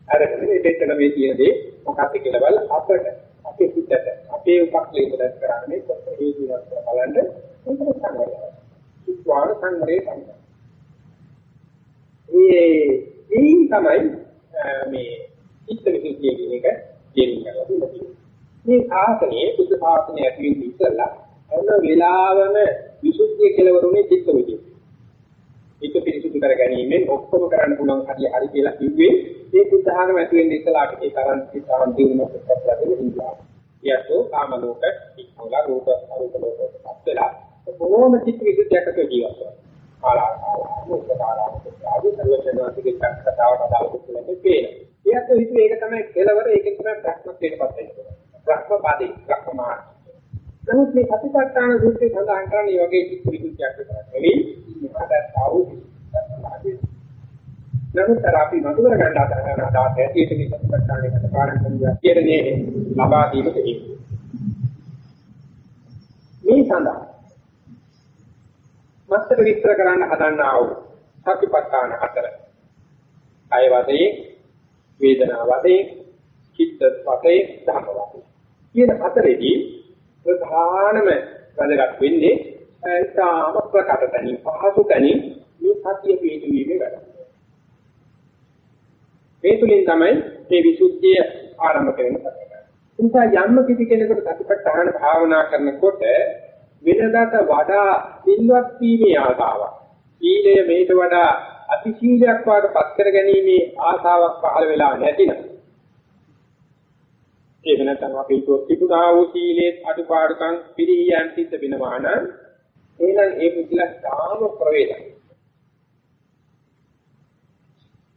අර මේ පෙට්ටක මේ තියෙනදී මොකක්ද කියලා බල අපට අපේ හිතට අපේ උපක්ලේශ කරන්නේ කොහොමද ඒ ජීවත් බලන්න ඒක සංවරය. සුත්වාන සංවරේ තමයි. ඒ ඒ තමයි මේ චිත්ත විසුද්ධිය කියන එක දෙන්නේ කරලා තියෙන්නේ. මේ ආසනයේ බුද්ධ ශාසනය ඇති වෙන්න ඉස්සෙල්ලා හැම වෙලාවෙම විසුද්ධිය කෙලවරුනේ චිත්ත විසුද්ධිය. ඒක පිරිසිදු කර ගැනීමෙන් ඔක්කොම කරන්න පුළුවන් හරිය හරි කියලා කිව්වේ මේ බුද්ධ ආගම ඇති වෙන්න ඉස්සෙල්ලා අපිට ඒ තරම් තරම් දිනුනක් කරලා ඉන්නවා. යතෝ කාම ලෝක, ඉක්මලා රූප අරූප ලෝකපත් වෙලා බොහොම චිත්ත විසුද්ධියකට ජීවත් වෙනවා. ආලාපාන මුක්තාරාම ආදී සර්වඥාතික කතාවට අදාළ කුලෙක පේන. ඒත් හිතුවේ ඒක තමයි කෙලවර ඒකෙන් තමයි ප්‍රශ්නත්වයටපත් වෙන්නේ. ප්‍රශ්න පාදේ ප්‍රක්‍රමාන. නමුත් මේ සතිපට්ඨාන සූත්‍රයේ සඳහන් කරන්නේ මේ වගේ චිත්ත විසුද්ධියක් විතරයි. මහදස්සාවු නමුත් අපි මතු කර ගන්න ආකාරයට අදහස් ඇටියට මේ සතිපට්ඨානයේ කතාපාරක් කරනවා කියන්නේ ලබා දීමට හේතු. මේ සඳහා මත්තර විස්තර කරන්න හදන්නා වූ සතිපට්ඨාන හතර. කය වශයෙන්, වේදනා වශයෙන්, චිත්ත වශයෙන්, ධම්ම වශයෙන්. කියන හතරේදී ප්‍රධානම වැදගත් වෙන්නේ තාම ප්‍රකට තැනින් පහසු තැනින් මේ සතිය පිටුවීමේ වැඩ. මේ තුලින් තමයි මේ විසුද්ධිය ආරම්භ වෙන්නේ. ඒ නිසා යම්ම කිසි කෙනෙකුට සතිපට්ඨාන භාවනා කරනකොට වෙනදාට වඩා සිල්වත් වීමේ ආසාවක්. සීලය මේට වඩා අතිශීලයක් වාටපත් කර ගැනීමේ ආසාවක් පහළ වෙලා නැතිනම් ඒක නැත්නම් අපි තිබුණා වූ සීලයේ අඩුපාඩුකම් පිළියම් සිද්ධ වෙනවා නම් එහෙනම් ඒ පුදුලා තාම ප්‍රවේශයි.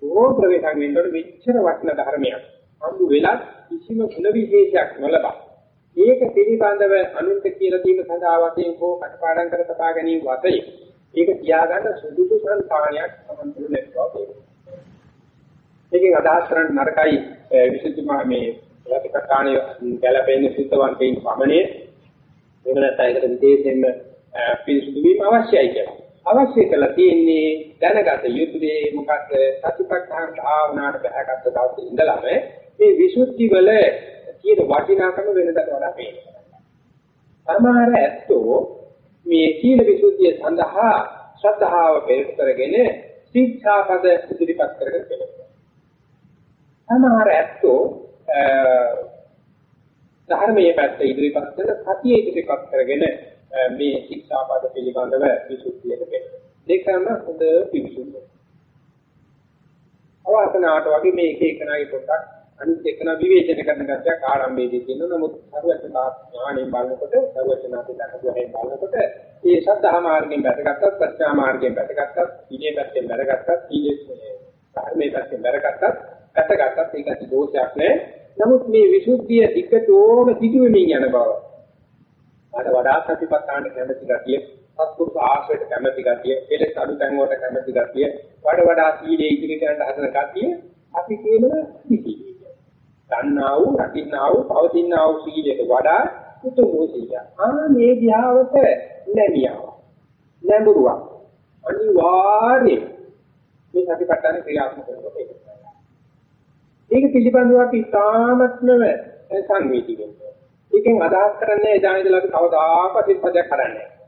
ඕ ප්‍රවේශයෙන් වෙනකොට මෙච්චර වටින ධර්මයක්. අඳු වෙලත් කිසිම ගුණ විශේෂයක් නොලබා. ඒක පිළිබඳව අනුන්ට කියලා දීම සඳහා වශයෙන් හෝ කටපාඩම් කර තබා ගැනීම වතේ. ඒක තියාගන්න සුදුසු සංස්කාරයක් සම්පූර්ණ නැතුව මේකෙන් අදහස් කරන්න නරකයි විශේෂම මේ ප්‍රතිපත්තාණේ ගැළපෙන සිද්ධවන්තයින් පමණේ එහෙම නැත්නම් ඒකට විදේශයෙන්ම පිරිසුදු වීම අවශ්‍යයි කියලා. අවශ්‍ය කරලා තියෙන්නේ දැනගත යුතුනේ මොකක්ද සතිපට්ඨාන භාවනාවට බහගත්ත දවසේ ඉඳලාම මේ විසුද්ධි වල තියෙන වටිනාකම වෙනකට වඩා පේනවා. සමහර ඇත්තෝ මේ සීල විසුද්ධිය සඳහා ශ්‍රද්ධාව පෙරට කරගෙන ශික්ෂාපද ඉදිරිපත් කරගෙන තියෙනවා. සමහර ඇත්තෝ ධර්මයේ පැත්ත ඉදිරිපත් කරන සතිය ඉදිරිපත් කරගෙන මේ ශික්ෂාපද පිළිබඳව විසුද්ධියට පෙන්නනවා. දෙකම හොඳ පිළිසුදු. අවසනාවට වගේ මේ එක එකනාගේ පොඩක් අනිත් එකන විවේචන කරන ගැටයක් ආරම්භයේදී තියෙනවා. නමුත් සර්වඥතා ඥාණයෙන් බලනකොට සර්වඥාති දහයෙන් බලනකොට මේ ශ්‍රද්ධා මාර්ගයෙන් බැටගත්තත් ප්‍රඥා මාර්ගයෙන් බැටගත්තත් ඉනේ පැත්තෙන් බැටගත්තත් ඊයේ ධර්මයේ පැත්තෙන් බැටගත්තත් බැටගත්තත් ඒක දෝෂයක් නෑ. නමුත් මේ විසුද්ධිය ටිකටෝම සිදුවෙමින් යන බව. අර වඩා සතිපට්ඨාන කැමැති ගතිය, සත්පුරුෂ ආශ්‍රයට කැමැති ගතිය, එලෙස අඩු තැන් වලට කැමැති ගතිය, වඩ වඩා සීලේ ඉදිරියට යන හදන ගතිය අපි කියන කිසි ගන්නා වූ, රකින්නා වූ, පවතිනා වූ සීලයට වඩා උතුම් වූ සීලය. ආ මේ ධ්‍යාවත නැමියාව. නැඹුරුවක්. අනිවාර්යයෙන් මේ සතිපට්ඨාන ක්‍රියාත්මක කරනකොට ඒක. ඒක පිළිබඳව අපි ඉතාමත්ම සංවේදී වෙනවා. ඒකෙන් අදහස් කරන්නේ එදා ඉඳලා අපි කවදාකවත් ඉපදයක් කරන්නේ නැහැ.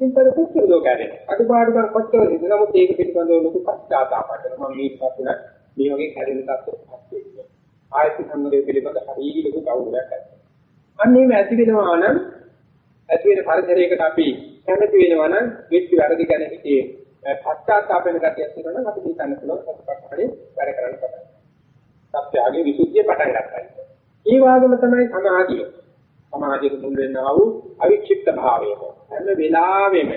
ඉතින් කොච්චර ලෝකයද? අඩුපාඩුකම් කොච්චර නමුත් ඒක පිළිබඳව ලොකු පශ්චාත්තාපයක් මම මේ පස්සෙන මේ වගේ කැඩෙන තත්ත්වයක් තියෙනවා. ආයත සම්මදේ පිළිබඳ හරිය ලොකු කවුරුයක් ඇති. අන්න එහෙම ඇති වෙනවා නම් ඇති වෙන පරිසරයකට අපි කැමති වෙනවා නම් වෙච්ච වැරදි ගැන හිතේ පශ්චාත්තාප වෙන ගතියක් තියෙනවා නම් අපි හිතන්න පුළුවන් සත්‍යපත්‍රේ වැඩ කරන්න පටන් සත්‍යයේ විසුද්ධිය පටන් ගන්නවා. ඒ වගේම තමයි සමාධිය. සමාධියට මුල් වෙනා වූ අවික්ෂිප්ත භාවය. හැම වෙලාවෙම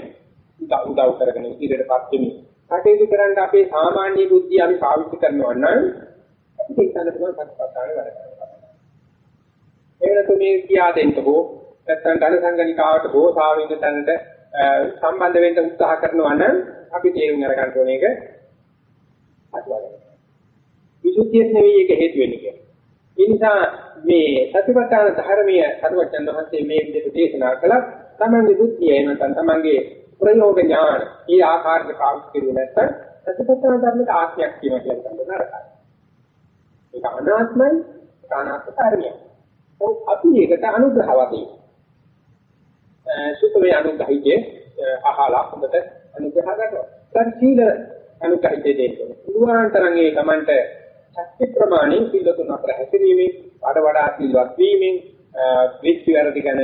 උදව් උදව් කරගෙන ඉදිරියටපත් වෙමි. කටයුතු කරන්න අපේ සාමාන්‍ය බුද්ධිය අපි පාවිච්චි කරනවා නම් අපිට හිතන්න පුළුවන් සත්‍යපත්‍රේ වැඩ කරනවා. එවනතු මේ කියා දෙන්න හෝ නැත්නම් ධන සංගණිකාවට හෝ සාවින්ද තැනට සම්බන්ධ වෙන්න උත්සාහ කරනවා නම් අපි තේරුම් අරගන්න ඕනේ ඒක අත්වලයි. විසුද්ධිය නෙවෙයි ඒක හේතු වෙන්නේ කියලා. ඒ නිසා මේ සතිපට්ඨාන ධර්මීය සරුවචන් වහන්සේ මේ විදිහට දේශනා කළා තමන්ගේ බුද්ධිය එනතන් තමන්ගේ ප්‍රයෝග ඥාන ඒ ආකාරයට පාවිච්චි කරුවේ නැත්නම් සතිපට්ඨාන ධර්මයට ආත්මයක් කියනවා කියලා ගන්න නරකයි. ඒක අනාත්මයි අනාත්ම ධර්මයක්. අපි ඒකට අනුග්‍රහවදී. සුතමේ අනුග්‍රහිතේ අහලා හොඳට අනුග්‍රහ කරනවා. දැන් සීල අනුකහිතේ දෙන්නේ. උදාහරණතරන් ඒ Tamanට ශක්ති ප්‍රමාණය සිල් තුන අතර හැසිරීමෙන් වඩ වඩා සිල්වත් වීමෙන් විච්ච වැරදි ගැන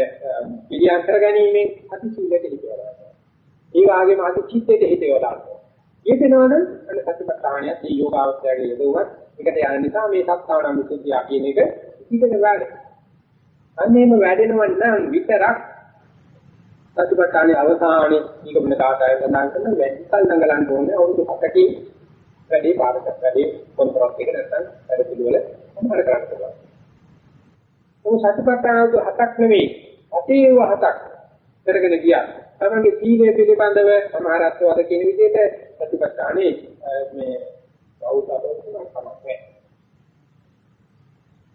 පිළියම් කර ගැනීමෙන් අති සීලයට හිතවලා. ඒ වගේම අති චිත්තයට හිතවලා. යෙදෙනවනම් අන්න සතිපට්ඨානය ඒ යෝගාවචරයේ යෙදුවත් එකට යන නිසා මේ සත්‍තාවන මුසුද්ධිය කියන එක ඉතිගෙන වැඩ. අන්නේම වැඩෙනව නම් විතරක් සතිපට්ඨානයේ අවසානයේ ඊගොන්න කාටය සඳහන් කරන වැඩිකල් නඟලන්න ඕනේ අවුරුදු 7කින් වැඩි පාරකට වැඩි කොන්ත්‍රාත් එක නැත්නම් වැඩ පිළිවෙල සමහර කරන්න පුළුවන්. ਉਹ සතිපට්ඨානවල හතක් නෙවෙයි අතේව හතක් කරගෙන ගියා. තමන්ගේ සීලය පිළිබඳව සමහර අත්වාද කියන විදිහට සතිපට්ඨානේ මේ බෞද්ධවරුන් කමක් නැහැ.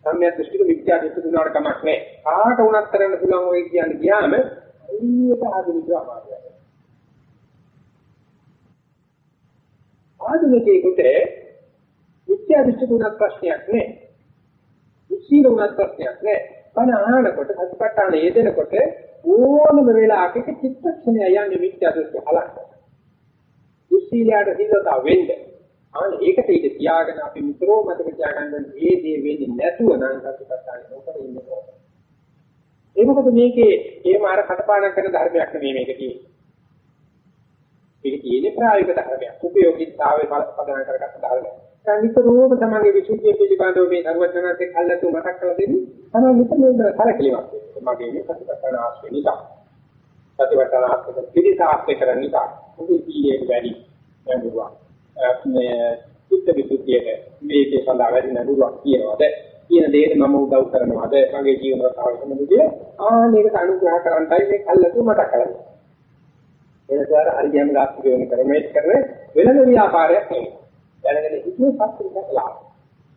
සම්මිය දෘෂ්ටික විද්‍යා දෙතුනාට කමක් නැහැ. කාට වුණත් කරන්න පුළුවන් ඔය කියන්නේ ගියාම එළියට ආධුනික අමාරුයි. ආධුනිකයෙකුට විද්‍යා දෘෂ්ටිකුණක් ප්‍රශ්නයක් නැහැ. සීලුණක් ප්‍රශ්නයක් නැහැ. බණ අහනකොට සතිපට්ඨාන යෙදෙනකොට ඕනම වෙලාවක චිත්තක්ෂණය යන්නේ මිත්‍යා දෘෂ්ටි හලක්. දුස්සීලයට හිතතා වෙන්නේ. ආන ඒකට ඊට තියාගෙන අපි මිත්‍රෝ මතක තියාගන්න මේ දේ වෙන්නේ නැතුව නම් සතිපට්ඨාන නොකර ඉන්න ඕනේ. ඒ මොකද මේකේ ඒ මාර කටපාඩම් කරන ධර්මයක් නෙමෙයි මේක තියෙන්නේ. මේක තියෙන්නේ ප්‍රායෝගික ධර්මයක්. උපයෝගීතාවයේ පදනම් කරගත්ත ධර්මයක්. නිතරම තමන්ගේ විසුද්ධිය පිළිබඳව මේ සර්වඥාන්සේ කල්ලාතු මතක් කරලා දෙන්නේ තමයි නිතර මේ කලකිරීමක් මගේ මේ ප්‍රතිපත්තන ආශ්‍රය නිසා. ප්‍රතිපත්තන ආශ්‍රය පිළිසාස්ත්‍ය කරන නිසා. උගේ ජීයේ වැඩි නඩුවක් මේ චිත්ත විසුද්ධියේ මේකේ සඳහා වැඩි නඩුවක් කියනවාද කියන දෙයට මම උදව් කරනවාද? මගේ ජීවන රටාව සම්බන්ධව ආ මේකට අනුග්‍රහ කරන්නයි මේ කල්ලාතු මතක් කරන්නේ. එනසාර හරියම ගාස්තු වෙන කරමේ කරන වෙනම ව්‍යාපාරයක් නෙවෙයි දැනගෙන හිතුවේ සත්‍ය කළා.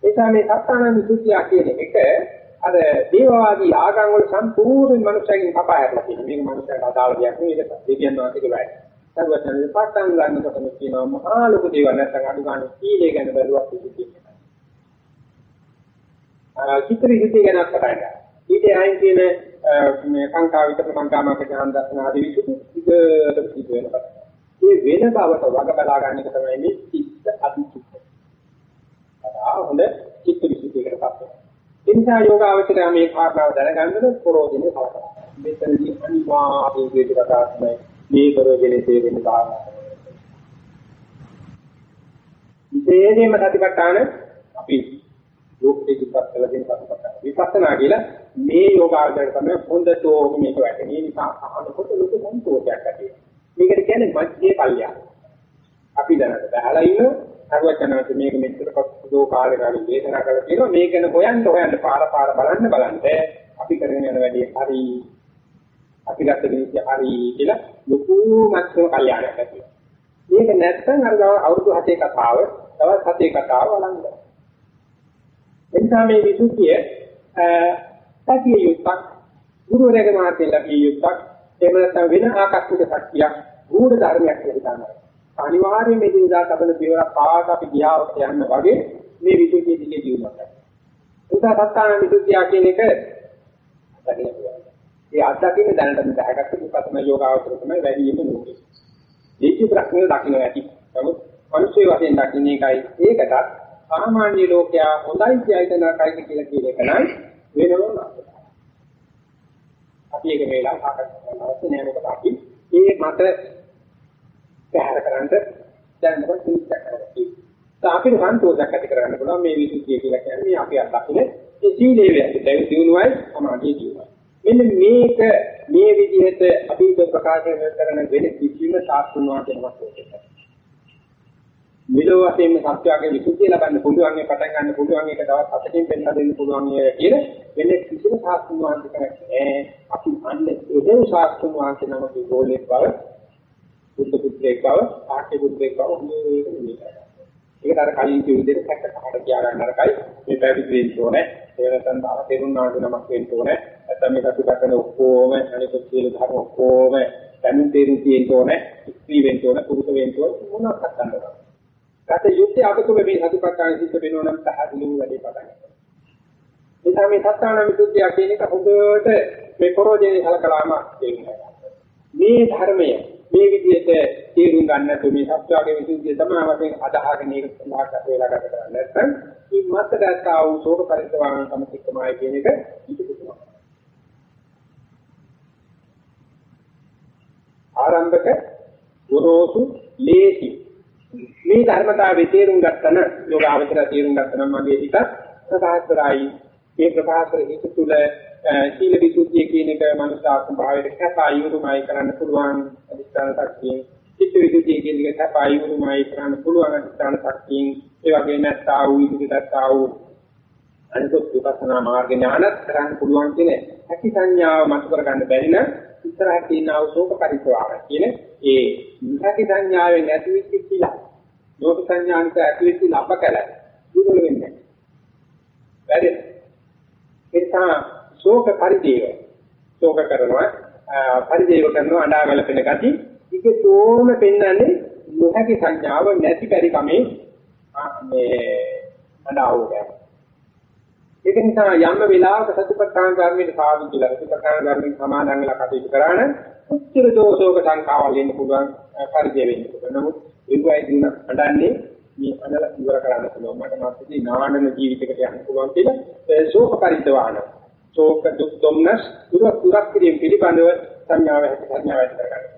ඒ නිසා මේ සත්‍යානන්ද විසුද්ධිය කියන එක අර දේවවාදී ආගම් වල සම්පූර්ණ මනුස්සයන්ගෙන් කපා හැරලා තියෙනවා. මේක මනුස්සයන්ට අදාළ දෙයක් නෙවෙයි ඒක දෙවියන් වහන්සේගේ වැඩ. සර්වඥයන් පටන් ගන්නකොට මේ කියනවා මහා ලොකු දේවල් නැත්නම් අඩු ගන්න සීලය ගැන බැලුවක් විසුද්ධිය. ආ චිත්‍ර විසුද්ධිය ගැන කතා කරා. ඊට අයින් තියෙන මේ කාංකා විතර සංකාමක ඥාන දර්ශන ආදී විසුද්ධි ඉතින් සිදු වෙනවා. මේ වෙන බවට වග බලා ගන්න එක තමයි මේ චිත්ත අධිචිත්ත. අදා හොඳ චිත්ත විසුද්ධියකට පත් වෙනවා. ඒ නිසා යෝගාවචරය මේ කාරණාව දැනගන්නද ප්‍රෝධිනේ කලකලා. මෙතනදී අනිවාර්යයෙන් වේදකතාත්මයි මේ ප්‍රෝධිනේ තේරෙන්න ගන්නවා. විශේෂයෙන්ම සතිපට්ඨාන අපි ලෝකේ ඉස්සත් කළ දෙන සතිපට්ඨාන. විපස්සනා කියලා මේ යෝගාවචරය තමයි හොඳටම මේක වැටෙන්නේ. නිසා අහනකොට ලොකු සන්තෝෂයක් ඇති වෙනවා. මේකට කියන්නේ මධ්‍යේ කල්යය. අපි දැනට බහලා ඉන්න සර්වචනන්ත මේක මෙච්චර පසුදෝ කාලේ කාලේ දේශනා කරලා තියෙනවා මේක ගැන හොයන්න හොයන්න පාර පාර බලන්න බලන්න අපි කරගෙන යන වැඩේ හරි අපි ගත්ත දේ හරි කියලා ලොකු මත්සෝ කල්යාණයක් ඇති මේක නැත්තම් අර අවුරුදු 7 කතාව තවත් 7 කතාව බලන්න එනිසා මේ විසුද්ධිය සතිය යුක්තක් ගුරුවරයාගේ මාර්ගයෙන් ලැබිය යුක්තක් එහෙම නැත්නම් වෙන ආකස්මික ශක්තියක් ගුඪ ධර්මයක් කියලා තමයි. අනිවාර්යයෙන් මේ දිනදා තබන පියවර පාක අපි ගියාවට යන්න වගේ මේ විදුලිය දිගේ ජීවත් වෙනවා. ඒක සත්‍යාන විදුලිය කියන එක දකින්න පුළුවන්. ඒ අත්දැකීම දැනට දැනගත්ත විපස්සනා යෝගාවතර තමයි වැඩිම ලෝකෙ. දීචි ප්‍රඥය දකින්න ඇති. නමුත් මිනිස්සු වශයෙන් දකින්න එකයි ඒකටත් සාමාන්‍ය ලෝකයා හොඳයි කියයිද නරකයි කියලා කියන එක නම් වෙනම නෑ. අපි ඒක මේ වෙලාවට සාකච්ඡා කරන්න අවශ්‍ය නැහැ මොකද අපි මේ මත පැහැර කරන්න දැනනකොට සිද්ධ කරගන්නවා. අපිට සන්තෝෂයක් ඇති කරගන්න පුළුවන් මේ විසුද්ධිය කියලා කියන්නේ අපි අත්දකින්නේ ඒ සීලේ වෙන්නේ දැන් දිනුවයි සමාධිය දිනුවයි. මෙන්න මේක මේ විදිහට අපි ප්‍රකාශ කරන වෙන කිසිම සාස්ත්‍රුණාවක් නැහැ. මෙලොව වශයෙන් සත්‍යයේ විසුද්ධිය ලබන්න පුළුවන් මේ පටන් ගන්න පුළුවන් එක දවස් හතකින් පෙන්නලා දෙන්න පුළුවන් කියන වෙන කිසිම සාස්ත්‍රුණ වහන්සේ නැහැ. අපි අන්නේ ඒ සාස්ත්‍රුණ වහන්සේ නම ගෝලෙක් බව බුද්ධ පුත්‍රයෙක් බව ආර්ය පුත්‍රයෙක් බව හොඳට ඒකට අර කලින් කිව්ව විදිහට සැක කහට කියා ගන්න අරකයි මේ පැවිදි වෙන්න ඕනේ. ඒ නැත්නම් තව තෙරුණාට නමක් වෙන්න ඕනේ. නැත්නම් මේ කටුකටන ඔක්කොම අනිකුත් සියලු ධර්ම ඔක්කොම දැනුම් තේරුම් තියෙන්න ඕනේ. ස්ත්‍රී වෙන්න ඕනේ පුරුෂ වෙන්න ඕනේ මොනවක්වත් ගන්නවා ගත යුත්තේ අපතුල මේ සතිපට්ඨාන සිත් වෙනව නම් පැහැදිලිව වැඩි පටන් ගන්නවා. ඒ තමයි සත්‍යාන විසුද්ධිය කියන එක හොඳට මේ පරෝජනේ සලකලාම තේරුම් මේ ධර්මය මේ විදිහට තේරුම් ගන්න තු මේ සත්‍යයේ විසුද්ධිය තමයි වශයෙන් අදහගෙන ඒක සඳහා වේලා ගත කරන්නේ. නැත්නම් මේ මත්තකට ආ වූ ශෝක පරිසවාන සමතික්කමයි කියන එක ඉතිපුතුනවා ආරම්භක ගොරෝසු ලේසි මේ ධර්මතාවයේ තේරුම් ගත්තන යෝගාවචර තේරුම් ගත්තනම් මගේ හිත ප්‍රකාශතරයි මේ ප්‍රකාශර හිත තුළ සීල විසුද්ධිය කියන එක මනසාත්ම භාවයට කැපායුරුමයි කරන්න පුළුවන් අධිෂ්ඨාන ශක්තියෙන්. චිත්ත විසුද්ධිය කියන එක කැපායුරුමයි කරන්න පුළුවන් අධිෂ්ඨාන ශක්තියෙන්. ඒ වගේ නැත්තා වූ ඉදිරියටා වූ අනිත් විපස්සනා මාර්ග ඥානත් කරන්න පුළුවන් කියන හැකි සංඥාව මත කරගන්න බැරි නම් ඉස්සරහ තියෙන අවශෝක පරිසවාර කියන ඒ විහති සංඥාවෙන් ඇති වෙච්ච කියලා ලෝක සංඥාන්ත ඇති වෙච්ච ලබකල දුර්වල වෙන්නේ. බැරි. ඒ නිසා ශෝක පරිදේව ශෝක කරනවා පරිදේව කරනවා අඬා ගලපෙන ගති ඒකතෝම පෙන්වන්නේ නොහැකි සංඥාව නැති පරි කමේ මේ අඬා වූ ඒක නිසා යම් වෙලාවක සතිපට්ඨාන ධර්මයේ සාධු කියලා සතිපට්ඨාන ධර්මයෙන් සමාදන් වෙලා කටයුතු කරාන උච්චර දෝෂෝක සංඛාවල් එන්න පුළුවන් පරිදේ වෙන්න පුළුවන්. නමුත් ඒකයි දින අඬන්නේ මේ අඬල ඉවර කරන්න පුළුවන්. මට මාත්‍රි නාඩන ජීවිතයකට යන්න පුළුවන් කියලා ශෝක පරිද්දවාන. ශෝක දුක් දුම්නස් දුර දුරක් කිරීම පිළිබඳව සංඥාව හැට සංඥාව ඇති කරගන්න.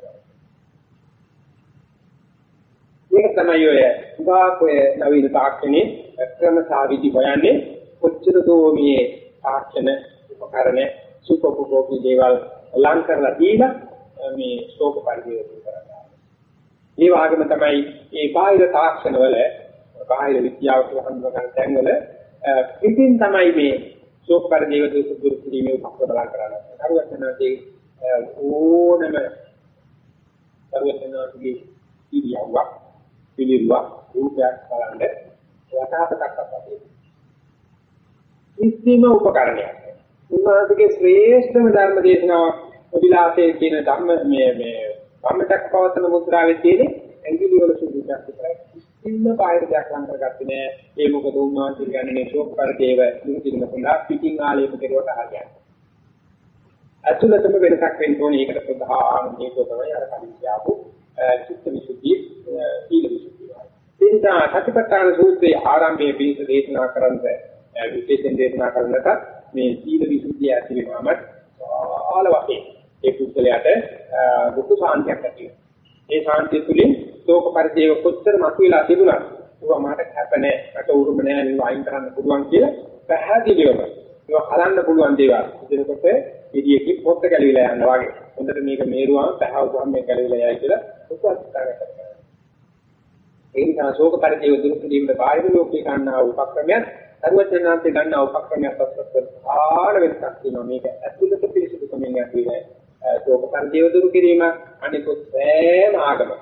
මේක තමයි ඔය උගාක් ඔය නවීන තාක්ෂණයේ ක්‍රම සාවිදි හොයන්නේ කොච්චර දෝ මේ තාක්ෂණ උපකරණ සුපෝපභෝගී දේවල් ලං කරලා දීලා මේ ශෝක පරිදේශ කරනවා. ඒ වගේම තමයි මේ බාහිර තාක්ෂණ වල බාහිර විද්‍යාව කියලා හඳුනා ගන්න තැන්වල පිටින් තමයි මේ ශෝක පරිදේශ දුරු කිරීමේ උපක්‍රම බලන් කරන්නේ. හරියටම ඕනම සර්වඥාගේ ඉරියව්වක් පිළිරුවක් රූපයක් බලන්න වටහාටක් අපේ කිසිම උපකරණයක්. උන්වහන්සේගේ ශ්‍රේෂ්ඨම ධර්ම දේශනාව විලාසයේ කියන ධර්ම මේ මේ ධම්මචක්ක පවත්තන මුද්‍රාවේ තියෙන ඇඟිලි වල සුදුසුකම් විතරයි. කිසිම බාහිර දෙයක් ලං කරගත්තේ නෑ. ඒ මොකද උන්වහන්සේ කියන්නේ ශෝක පරිදේව නිතින සඳහා පිටින් ආලේප කෙරුවට හරියන්නේ. අතුලතම වෙනසක් වෙන්න ඕනේ. ඒකට ප්‍රධාන හේතුව තමයි අර කලින් කියපු චිත්ත විසුද්ධි, සීල විසුද්ධි. ඒ නිසා සතිපට්ඨාන සූත්‍රයේ ආරම්භයේ පිළිස දේශනා කරන්නේ විශේෂයෙන් දේශනා කරන්නට මේ සීල විසුද්ධිය ඇති වෙනවම ආල වශයෙන් ඒ පුද්ගලයාට දුක සාන්තියක් ඇති වෙනවා. ඒ සාන්තිය තුළින් ශෝක පරිදේව කොච්චර මතුවලා තිබුණා ඒවා මට කැප නැහැ, මට උරුම නැහැ, මේවා අයින් කරන්න පුළුවන් කියලා පැහැදිලිවම ඒවා හලන්න පුළුවන් දේවල්. එතකොට ඉදියකින් පොත්ත ගැලවිලා යනවා වගේ. හොඳට මේක මේරුවාම පැහැවුවාම මේක ගැලවිලා යයි කියලා උපවාස කරගන්නවා. ඒ නිසා ශෝක පරිදේව දුරු කිරීමේ බාහිර ලෝකේ ගන්නා උපක්‍රමයක් සර්වඥාන්සේ ගන්න උපක්‍රමයක් අත්‍යවශ්‍යතාවන වෙනසක් තියෙනවා මේක ඇතුළත පිළිසුදුකමින් ඇති වෙන ශෝක පරිදේව දුරු කිරීම අනිකුත් සෑම ආගමක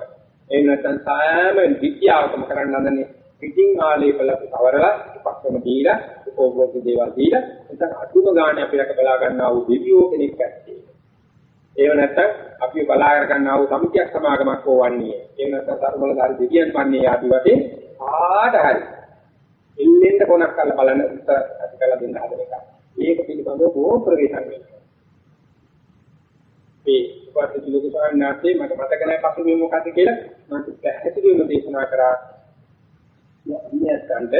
එහෙම නැත්නම් සෑම විද්‍යාවකම කරන්න හදන්නේ පිටින් ආලේපල කවරලා උපක්‍රම දීලා උපෝභෝගී දේවල් දීලා නැත්නම් අතුම ගානේ අපිට බලා ගන්නා වූ දිවියෝ කෙනෙක් ඇත්තේ ඒව නැත්නම් අපි බලා ගන්නා වූ සමිතියක් සමාගමක් ඕවන්නේ එහෙම නැත්නම් ධර්මවල දෙවියන් වන්නේ ආදි වශයෙන් ආට හරියි එල්ලෙන්න කොනක් කරලා බලන්න උත්තර ඇති කරලා දෙන්න හදන එක. මේක පිළිබඳව බොහෝ ප්‍රවේශම් වෙනවා. මේ වාස්තු ලෝක සාන්නාසේ මට මතක නැහැ පසුබිම මොකද්ද කියලා මම පැහැදිලිවම දේශනා කරා. ඉන්නකන්ට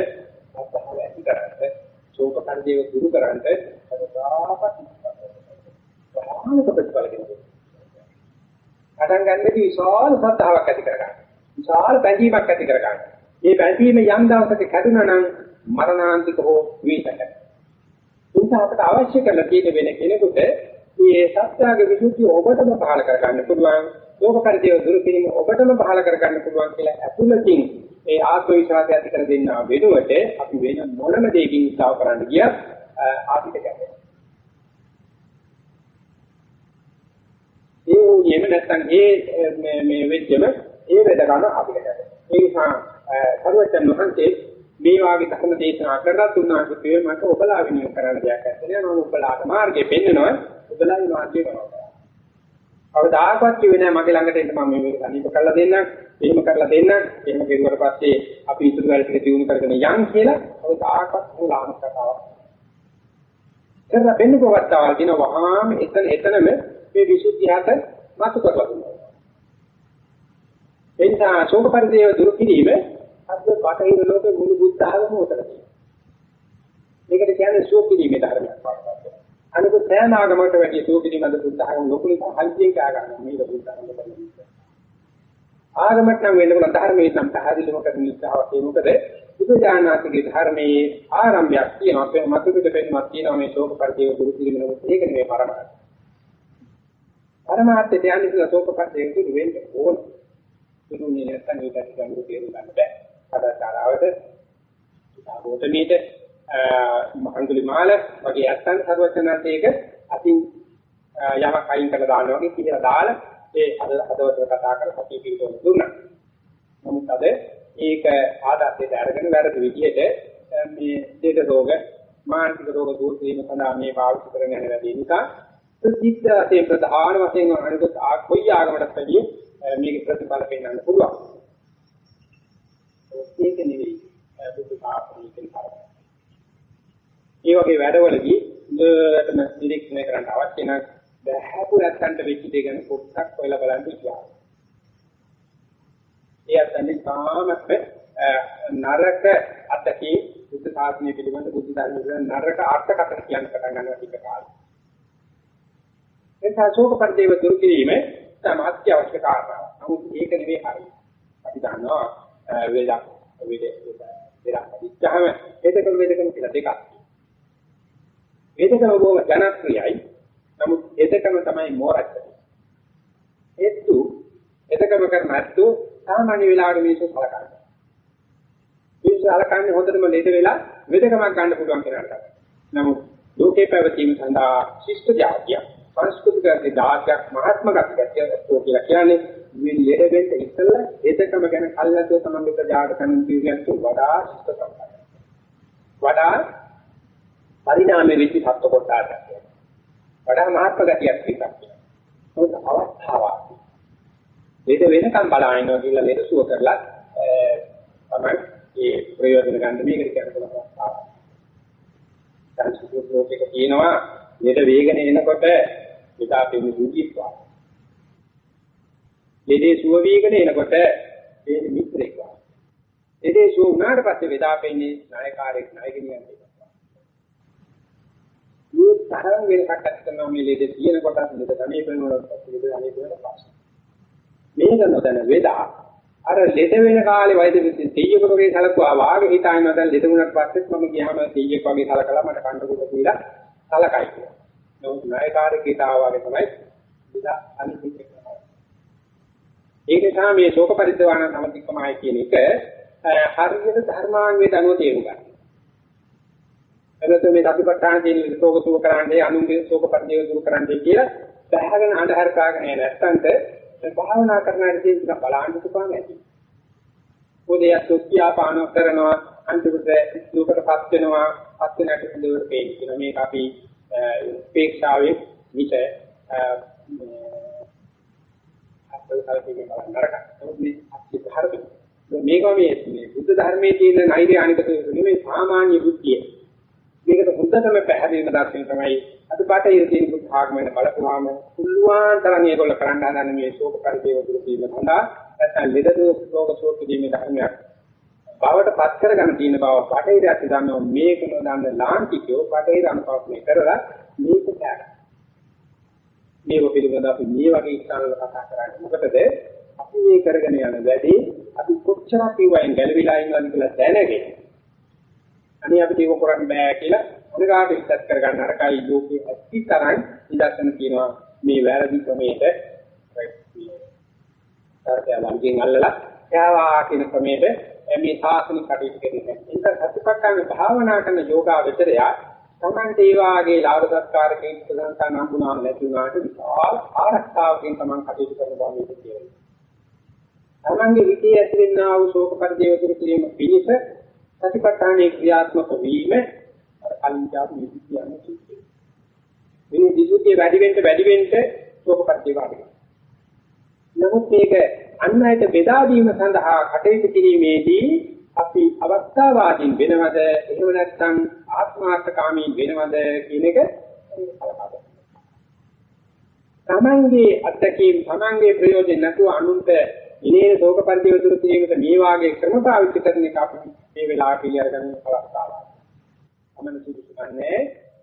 අපහාර ඇති කරන්ට ශෝක පරිදේව දුරු කරන්ට සදාපත් ප්‍රාණ ප්‍රතිඵල දෙනවා. පටන් ගන්නදී විශාල සත්‍තාවක් ඇති කරගන්න. විශාල බැඳීමක් ඇති කරගන්න. මේ බැඳීම යම් දවසක කැඩුනා නම් මරණාන්තික හෝ විශේෂයි. ඒක අපට අවශ්‍ය කරලා තියෙන වෙන කෙනෙකුට මේ සත්‍යයේ විසුද්ධිය ඔබටම පහල කරගන්න පුළුවන්. ලෝක පරිදේව දුරු කිරීම ඔබටම පහල කරගන්න පුළුවන් කියලා අතුලකින් ඒ ආත්ම විශ්වාසය ඇති කර දෙන්න වෙනුවට අපි වෙන මොනම දෙයකින් ඉස්සාව කරන්න ගියත් ආපිට ගැටෙනවා. ඒ වගේම නැත්නම් ඒ මේ වෙච්චම ඒ වෙද ගන්න අපිට ගැටෙනවා. ඒ නිසා සර්වචන් වහන්සේ මේ වාගේ ධර්ම දේශනා කරලා තුන්වහන්සේ කිව්වේ මට ඔබලා විනය කරන්න දෙයක් නැහැ නෝ ඔබලාට මාර්ගය පෙන්නනවා ඔබලා මේ මාර්ගය කරනවා. අවදාකවත් කිව්වේ නැහැ මගේ ළඟට එන්න මම මේක අනිප කරලා දෙන්නම් එහෙම කරලා දෙන්නම් එහෙම කෙරුවට පස්සේ අපි ඉතුරු වැඩ ටික දිනු කරගෙන යන් කියලා අවදාකවත් මුලාම කතාවක්. කරලා බෙන්නකවත් ආවල් දින වහාම එතන එතනම මේ විසුද්ධියට මතු කරලා දුන්නා. එනිසා ශෝක පරිදේව දුරු කිරීම අද බටහිර ලෝකේ මුළු බුද්ධ ආගම උතර මේකට කියන්නේ ශෝක කිරීමේ ධර්මයක් වගේ. අනිත් සෑම ආගමකට වැඩි ශෝක කිරීම අද බුද්ධ ආගම ලොකු නිසා හල්තියෙන් කෑ ගන්නවා මේක බුද්ධ ආගම කරන්නේ. ආගමට නම් වෙනකොට ධර්මයේ නම් පැහැදිලිව කරන නිසාවක් ඒ මොකද බුදුජානනාථගේ ධර්මයේ ආරම්භයක් තියෙනවා ඒ මතු පිට පෙන්නක් තියෙනවා මේ ශෝක පරිදේව දුරු කිරීම නෙවෙයි ඒක නෙවෙයි පරමාර්ථය. පරමාර්ථය කියන්නේ ශෝක පරිදේව දුරු වෙන්න ඕනේ. දුන්නේ නැත්නම් ඒකට ගැඹුරු තේරුම් ගන්න බෑ. කඩාචාරාවට ගෝතමීට මහංගුලි මාල වගේ ඇත්තන් සර්වචනාතේක අතින් යමක් අයින් කරලා දානවා වගේ කියලා දාලා ඒ අද හදවතට කතා කරලා සතිය පිටුම දුන්නා. නමුත් අද ඒක ආදත්තයට අරගෙන වැරදි විදිහට මේ දෙද රෝග මානසික රෝග දුරු කිරීම සඳහා මේ පාවිච්චි කරන යන වැඩි නිසා ප්‍රතිචාරයේ ප්‍රධාන වශයෙන් අනිකුත් කොයි ආගමකටත් වැඩිය මේක ප්‍රතිඵල පෙන්වන්න පුළුවන්. ඒක නෙවෙයි බුදු සාසනය කියන කාරණා. ඒ වගේ වැඩවලදී හොඳටම නිරීක්ෂණය කරන්න අවශ්‍ය නම් බහැපු නැත්තන්ට වෙච්ච දේ ගැන පොඩ්ඩක් හොයලා බලන්න ඉන්නවා. ඒ අතන්නේ තාමත් නරක අතකේ බුද්ධ සාසනය පිළිබඳ බුද්ධ ධර්ම පිළිබඳ නරක අර්ථකථන කියන්න පටන් ගන්නවා ටික කාලෙ. එතන ශෝක පරිදේව දුරු කිරීම තමයි අත්‍යවශ්‍ය කාරණාව. නමුත් ඒක නෙවෙයි හරි. අපි දන්නවා වේදක් වේද වේදක් ඉච්ඡාම වේදකම වේදකම කියලා දෙකක්. වේදකම බොහොම ජනප්‍රියයි. නමුත් වේදකම තමයි මෝරච්ච. ඒත්තු වේදකම කරනත්තු සාමාන්‍ය වෙලාවට මේක කලකන්නේ. මේක සලකන්නේ හොඳටම ලේද වෙලා වේදකමක් ගන්න පුළුවන් කෙනාට. නමුත් ලෝකේ පැවතීම සඳහා ශිෂ්ට જાතිය සංස්කෘතික දායකයක් මහත්ම ගතියක් කියලා කියන්නේ මේ ලෙඩ වෙන්න ඉස්සෙල්ලා ඒකම ගැන කල්ලාතෝ තමයි ප්‍රජාට කනින් කියන්නතු වඩා ශිෂ්ට සම්පන්න. වඩා පරිණාමයේ විචි සත්ව කොටාට. වඩා මහත්ම ගතියක් තියෙනවා. මොකද අවස්ථාවක්. ලෙඩ වෙනකම් බලාගෙන කියලා ලෙඩ සුව කරලා තමයි මේ ප්‍රයෝජන ගන්න මේකට කියන අවස්ථාව. සංස්කෘතික ලෝකයක තියෙනවා ලෙඩ වේගන එනකොට විදා පෙනු දුකිත්වා. ලෙඩේ සුව වේගන එනකොට ඒ මිත්‍රෙක් වා. ලෙඩේ සුව වුණාට පස්සේ විදා පෙන්නේ නායකාරයෙක් නායකනියක් වෙනවා. මේ තරම් වෙනසක් ඇති කරනවා මේ ලෙඩ තියෙන කොට ලෙඩ ධනේ වෙනකොට ලෙඩ ධනේ වෙනකොට පස්සේ. මේක නොදැන වේදා අර ලෙඩ වෙන කාලේ වෛද්‍ය දෙයියෙකුගේ සලකුවා වාගේ හිතාගෙන දැන් ලෙඩ වුණාට පස්සෙත් මම ගියාම දෙයියෙක් වගේ සලකලා මට කන්න කොට දීලා සලකයි කියලා. නමුත් නායකාරකේ තාවාගේ තමයි ඉඳා අනිත් එක. ඒක නිසා මේ ශෝක පරිද්දවාන සමතික්කමයි කියන එක හරියට ධර්මාංගයේ දනුව තේරුම් ගන්න. එතකොට මේ සතිපට්ඨාන කියන ශෝක සුව කරන්නේ අනුන්ගේ ශෝක පරිදේව දුරු කරන්නේ කියලා බහගෙන අඳහර කාගෙන නැත්තන්ට භාවනා කරනාට තියෙන බලන්න තුපාම ඇති. පොදේ සොක්කියා පාන කරනවා අන්තිමට දුකටපත් වෙනවා පත් වෙනට දුවට පේන මේක අපි උපේක්ෂාවේ විත අපේ මේක මේ බුද්ධ ධර්මයේ තියෙන නෛර්යානික නෙමෙයි සාමාන්‍ය බුද්ධිය. මේකට හොඳටම පැහැදිලිම දර්ශනය තමයි අද පාඩේ තියෙන බුද්ධ ආගමන බලපුවාම පුළුවන් තරම් ඒගොල්ල කරන්න හදන මේ ශෝක පරිදේව දුරු කිරීම සඳහා නැත්නම් ලෙඩ දෝෂ රෝග ශෝක කිරීමේ ධර්මයක් බවට පත් කරගන්න තියෙන බව පටේරයක් දන්නවා මේක නොදන්න ලාංකිකයෝ පටේර අනුපාතනය කරලා මේක දැක. මේක පිළිබඳව අපි මේ වගේ ඉස්සරහට කතා කරන්නේ මොකටද? අපි මේ කරගෙන යන වැඩි අපි කොච්චරක් ඉවෙන් ගැලවිලා ඉන්නවද කියලා දැනගෙන අනේ අපිට ඒක කරන්න බෑ කියලා මොනකාට ඉස්සත් කරගන්න අරකයි ලෝකයේ ඇති තරම් ඉඳන් කියනවා මේ වැරදි ක්‍රමයට තරකය ළඟින් අල්ලලා යාවා කියන ක්‍රමයට මේ සාසනික කටයුතු කරන්නේ. ඒක සතිපට්ඨාන භාවනා කරන යෝගාවචරය තමන්ට ඒ වාගේ ලාභ සත්කාරකෙන් සදාන්ත නම්බුනාම නැති වුණාට විශාල ආරක්ෂාවකින් තමන් කටයුතු කරන බව මේක කියනවා. තමන්ගේ හිතේ ඇතිවෙනා වූ ශෝක පරිදේව දුරු කිරීම පිණිස සතිපට්ඨානයේ ක්‍රියාත්මක වීම කලින් කියපු විදි කියන්නේ කිව්වේ. මේ විසුද්ධිය වැඩි වෙන්න වැඩි වෙන්න ශෝක පරිදේව අඩු නමුත් මේක අන් අයට බෙදා දීම සඳහා කටයුතු කිරීමේදී අපි අවස්ථාවාදීන් වෙනවද එහෙම නැත්නම් ආත්මාර්ථකාමී වෙනවද කියන එක තමන්ගේ අත්දැකීම් තමන්ගේ ප්‍රයෝජන නැතුව අනුන්ට ඉනේ ශෝක පරිදේව දුරු කිරීමට මේ වාගේ ක්‍රම පාවිච්චි කරන එක අපි මේ වෙලාවට පිළිඅර ගන්න අවස්ථාවක්. අමන සුදුසුකන්නේ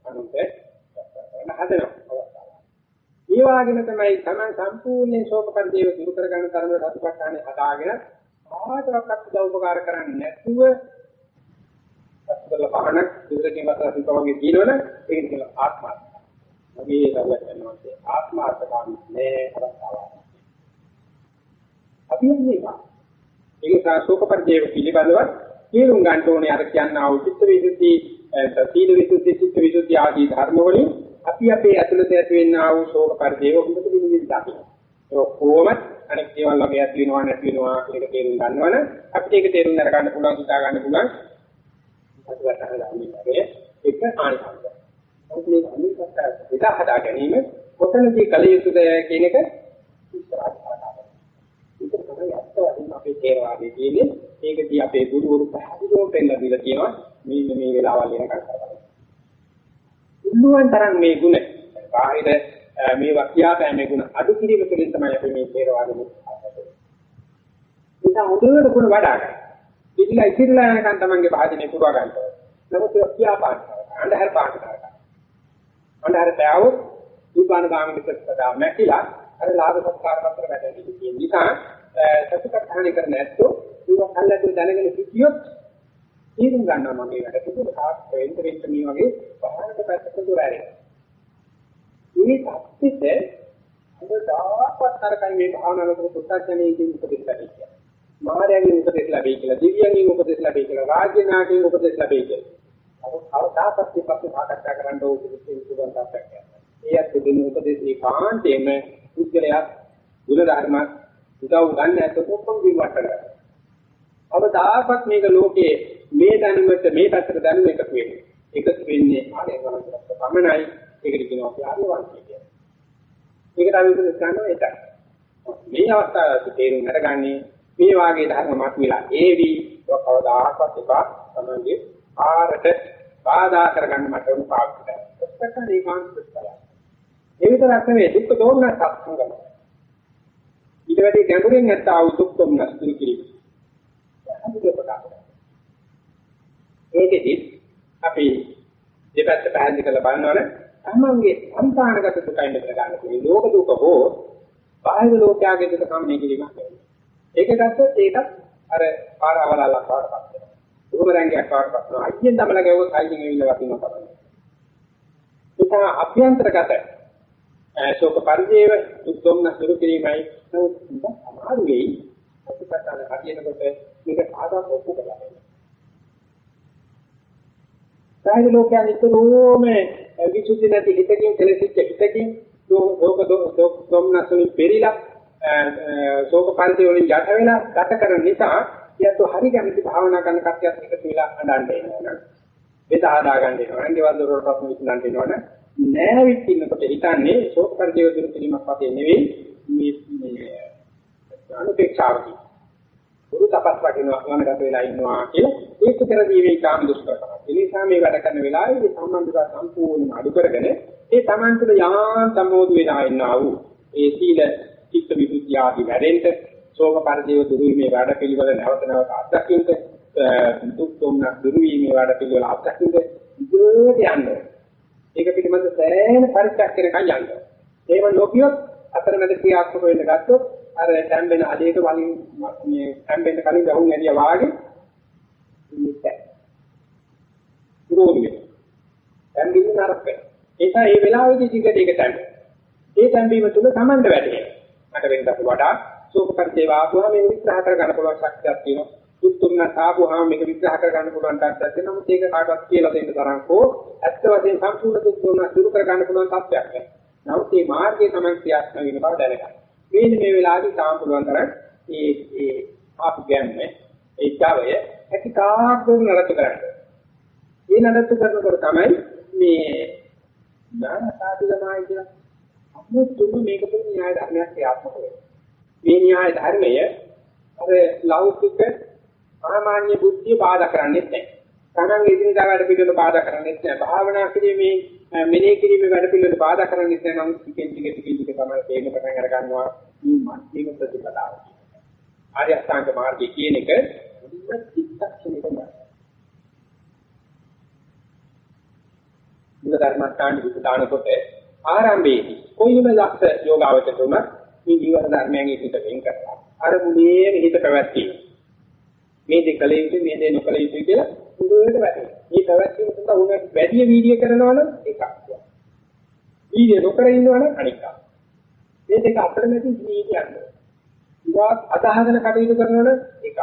අනුන්ට හදනවා අවස්ථාවක්. ඒ වගේම තමයි තමයි සම්පූර්ණ ශෝක පරිදේව දුරු කර ගන්න තරමට සතුටානේ හදාගෙන ආකාරයක් උපකාර කරන්නේ නැතුව අත්දල පහනක් දුරකින් වතර පිටවගේ කියනවනේ ඒක කියන ආත්මාර්ථ. මගේ දවස් යනවා ආත්මාර්ථකාමී නේ අවස්ථාවක්. අපි මේක. ඒක සාසෝක පරිදේව පිළිබඳව තේරුම් ගන්න ඕනේ අර කියන්නා වූ චිත්ත විසුද්ධි, සීල විසුද්ධි, චිත්ත විසුද්ධි ආදී ධර්ම වලින් අපි අපේ ඇතුළත ඇති වෙන්නා වූ ශෝක පරිදේව හොඳට පිළිවිද දකින්න. ඒක කොහොමද අනෙක් දේවල් වගේ ඇති වෙනවා නැති වෙනවා කියන එක තේරුම් ගන්නවනේ අපිට ඒක තේරුම් අරගන්න පුළුවන් හිතා ගන්න පුළුවන්. අදට හදාගන්නේ ඒක ආනිසංසය. මොකද මේ අනිසංසය විතර හදා ගැනීම කොතනදී කල යුතුද කියන එක ඉස්සරහට ඒක තමයි අත්‍යවශ්‍යම අපේ තේරවාදී කියන්නේ ඒකදී අපේ ගුරුවරු පැහැදිලිව පෙන්නලා දීලා තියෙනවා මේ මේ වෙලාවල් වෙනකන් කරලා. උන්නුවන් තරම් මේ ගුණ බාහිර මේ වක්‍යාපෑමේ ගුණ අඩු කිරීම තුළින් තමයි අපි මේ තේරවාදී මුක්තයි. ඒක උදේට ගුණ වඩා ගන්න. ඉතිලා ඉතිරිලා යනකන් තමන්ගේ භාජනය පුරවා ගන්න ඕනේ. නමුත් වක්‍යාපාන අන්ධහර පාන කරනවා. අන්ධහර බෑවොත් දීපාන ගාමිනික සදා මැකිලා අර ලාභ සත්කාර පත්‍ර වැටෙන්නේ කියන නිසා සතුටක් කර නැත්තෝ ඒක කල්ලාතු දැනගෙන සිටියොත් තීරුම් ගන්නවා මම මේ වැඩ පිළිවෙල තාක් වෙන්න වෙන්න මේ වගේ පහකට පැත්තට දුරාරේ. මේ තාක්ෂිත අදදාපත් කරකයි මේ භාවනාව කරපු පුත්තජනේකින් උපදෙස් ලැබෙන්නේ. මහරයන්ගෙන් උපදෙස් ලැබෙයි කියලා, දිව්‍යයන්ගෙන් උපදෙස් ලැබෙයි කියලා, රාජ්‍ය නායකයන් උපදෙස් ලැබෙයි කියලා. අවදාපත් පිටපත් සාකච්ඡා කරන්න ඕනේ විශේෂ සුබන්තක්. ඒ අත් දෙන උපදෙස් ඒකාන්තයෙන්ම පුද්ගලයා ගුණ ධර්ම උදව් ගන්න නැත්නම් කොප්පම් විවට කරනවා. අවදාපත් මේක ලෝකේ මේ දැනුමට මේ පැත්තට දැනුම එකතු වෙන්නේ. එකතු වෙන්නේ ආලේ වලට පමණයි. ඒකට කියනවා අපි ආර්යවංශය කියලා. ඒකට අපි ගන්නවා ඒක. මේ අවස්ථාවේ තේරුම් අරගන්නේ මේ වාගේ ධර්ම මතුවලා ඒවි කවදාකවත් එපා තමයි ආරට බාධා කරගන්න මට උන් පාවිච්චි කරනවා. ඒකට ඒකාන්ත ප්‍රතිඵලයි. ඒ විතරක් නෙවෙයි දුක් දෝමනස් සත්සංගම. ඊට වැඩි ගැඹුරින් නැත්තා වූ දුක් දෝමනස් දුරු කිරීම. ඒකෙදි අපි දෙපැත්ත පැහැදිලි කරලා බලනවනේ තමන්ගේ සංකානගත දුකයි මෙතන ගන්න පුළුවන්. ලෝක දුක හෝ බාහිර ලෝකයාගේ දුක සම්මේ කිරීමක් නෙවෙයි. ඒක ගත්තොත් ඒකත් අර පාරවලල්ලක් වඩපත් වෙනවා. උරුමරංගයක් වඩපත් වෙනවා. අයියෙන් තමල ගැවුවොත් අයියෙන් ඇවිල්ලා වටිනවා තමයි. ඒක අභ්‍යන්තරගත ශෝක පරිදේව දුක්ඛම්න සුරු කිරීමයි අමාරු වෙයි. අපිට හරියනකොට මේක සාධාරණ ඔප්පු කරලා දෙන්න. සාහිත්‍ය ලෝකයන් ඉතුරුම විසුද්ධි නැති හිතකින් කෙලෙසිච්ච හිතකින් ලෝක දෝක දොම්නසුනි පෙරිලා ශෝක පරිදේ වලින් යට වෙලා ගත කරන නිසා කියත් හරි කැමති භාවනා කරන කට්ටියත් එකතු වෙලා අඬන්න එනවා. ඒක ආදා ගන්න එනවා. අන්තිවල දොරට රත්න විශ්ලන්ට එනවනේ. නෑවිත් ඉන්නකොට හිතන්නේ ශෝක පරිදේ දුරු කිරීමක් වශයෙන් නෙවෙයි මේ මේ අනුපේක්ෂාවකි. ගුරු තපස් වටිනවා ගමනකට වෙලා ඉන්නවා කියලා ඒක කර දීවේ කාම දුෂ්කරකම. ඒ නිසා මේ වැඩ කරන වෙලාවේ මේ සම්බන්ධතා සම්පූර්ණයෙන් අඩු කරගෙන ඒ Taman තුළ යාන් සම්මෝධ වෙලා ඉන්නා වූ ඒ සීල චිත්ත විසුද්ධිය ආදී වැඩෙන්න ශෝක පරිදේව දුරු වීමේ වැඩ පිළිවෙල නැවත නැවත අත්දකින්න දුක් දුම්න දුරු වීමේ වැඩ පිළිවෙල අත්දකින්න ඉදිරියට යන්න. ඒක පිළිබඳ සෑහෙන පරිච්ඡක් කරගෙන යන්න. එහෙම නොකියොත් අතරමැද ක්‍රියාත්මක වෙන්න ගත්තොත් අර ටැම්බෙන අඩේට වලින් මේ ටැම්බෙන්න කලින් ගහුන් ඇරියා වාගේ ඉන්නේ. පුරෝධි. ටැම්බෙන්න නරක වෙනවා. ඒක ඒ වෙලාවේදී දිගට ඒක ටැම්බෙනවා. ඒ ටැම්බීම තුල Tamanda වැටෙනවා. මට වෙනදාට වඩා ශෝක පරිදේව ආපුවා මේක විග්‍රහ කර ගන්න පුළුවන් ශක්තියක් තියෙනවා. දුක් තුන ආපුවාම මේක විග්‍රහ කර ගන්න පුළුවන් තාක්ෂයක් තියෙනවා. නමුත් ඒක කාටවත් කියලා දෙන්න තරම් හෝ ඇත්ත වශයෙන් සම්පූර්ණ දුක් තුන දුරු කර ගන්න පුළුවන් තත්ත්වයක් නෑ. නමුත් මේ මාර්ගයේ තමයි ක්‍රියාත්මක වෙන බව දැනගන්න. මේ මේ වෙලාවේදී තාම පුළුවන් තරම් මේ මේ ආපු ගැම්මේ ඒ ඡාවය ඇතිකාක් දුර නරක කරන්න. මේ නඩත්තු කරනකොට තමයි මේ ඥාන සාධිකමයි කියන අමුතුම මේක තුන න්‍යාය ධර්මයක් ක්‍රියාත්මක වෙනවා. මේ න්‍යාය ධර්මය අර ලෞකික සාමාන්‍ය බුද්ධිය බාධා කරන්නේ නැහැ. තමන් ඉදිරියට වැඩ පිළිවෙල බාධා කරන්නේ නැහැ. භාවනා කිරීමේ මෙනෙහි කිරීමේ වැඩ පිළිවෙල බාධා කරන්නේ නැහැ. නමුත් ටිකෙන් ටික ටික ටික තමයි තේම පටන් අර ගන්නවා මේ මධ්‍යම ප්‍රතිපදාව. ආර්ය අෂ්ටාංග මාර්ගය කියන එක මුලින්ම චිත්තක්ෂණයකම මුල ධර්මස්ථාන විදානකොට ආරම්භයේදී කොයිම ලක්ෂ යෝගාවචර තුනක් මේ ජීවන ධර්මයන් පිට වෙන් කරලා අර මුලේ හිත පැවැත්වීම මේ දෙක කල යුතු මේ දෙක නොකල යුතු කියලා මුලට වැටෙනවා. මේ පැවැත්වීම සඳහා උනත් වැඩි වීර්ය කරනවා නම් එකක්. වීර්ය නොකර ඉන්නවා නම් අනිකක්. මේ දෙක අතරමැදි වීර්යයන්නේ. ඉවත් අදහගෙන කටයුතු කරනවන එකක්.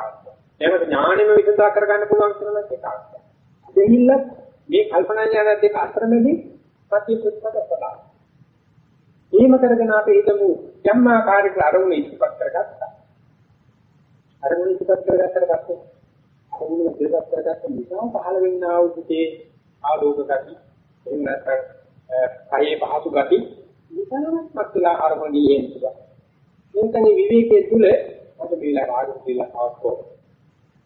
එහෙම ඥානෙම විසඳා කරගන්න පුළුවන් කරන එකක්. දෙහිල්ල මේ කල්පනා ඥාන දෙක අතරමැදි සත්‍ය ප්‍රතිපදපදා. එහෙම කරගෙන අපි හිතමු ධම්මාකාරික අරමුණ ඉස්පත් කරගත්තා. අරමුණ ඉස්පත් කරගත්තට පස්සේ අරමුණ ඉස්පත් කරගත්ත නිසා පහළ වෙන්නා වූ සිටේ ආලෝක ගති එහෙම නැත්නම් කයේ පහසු ගති නිතරමත් මතලා අරමුණේ එනවා. මේකනේ විවේකයේ තුල අපිට මේලා ආගම කියලා අවස්කෝ.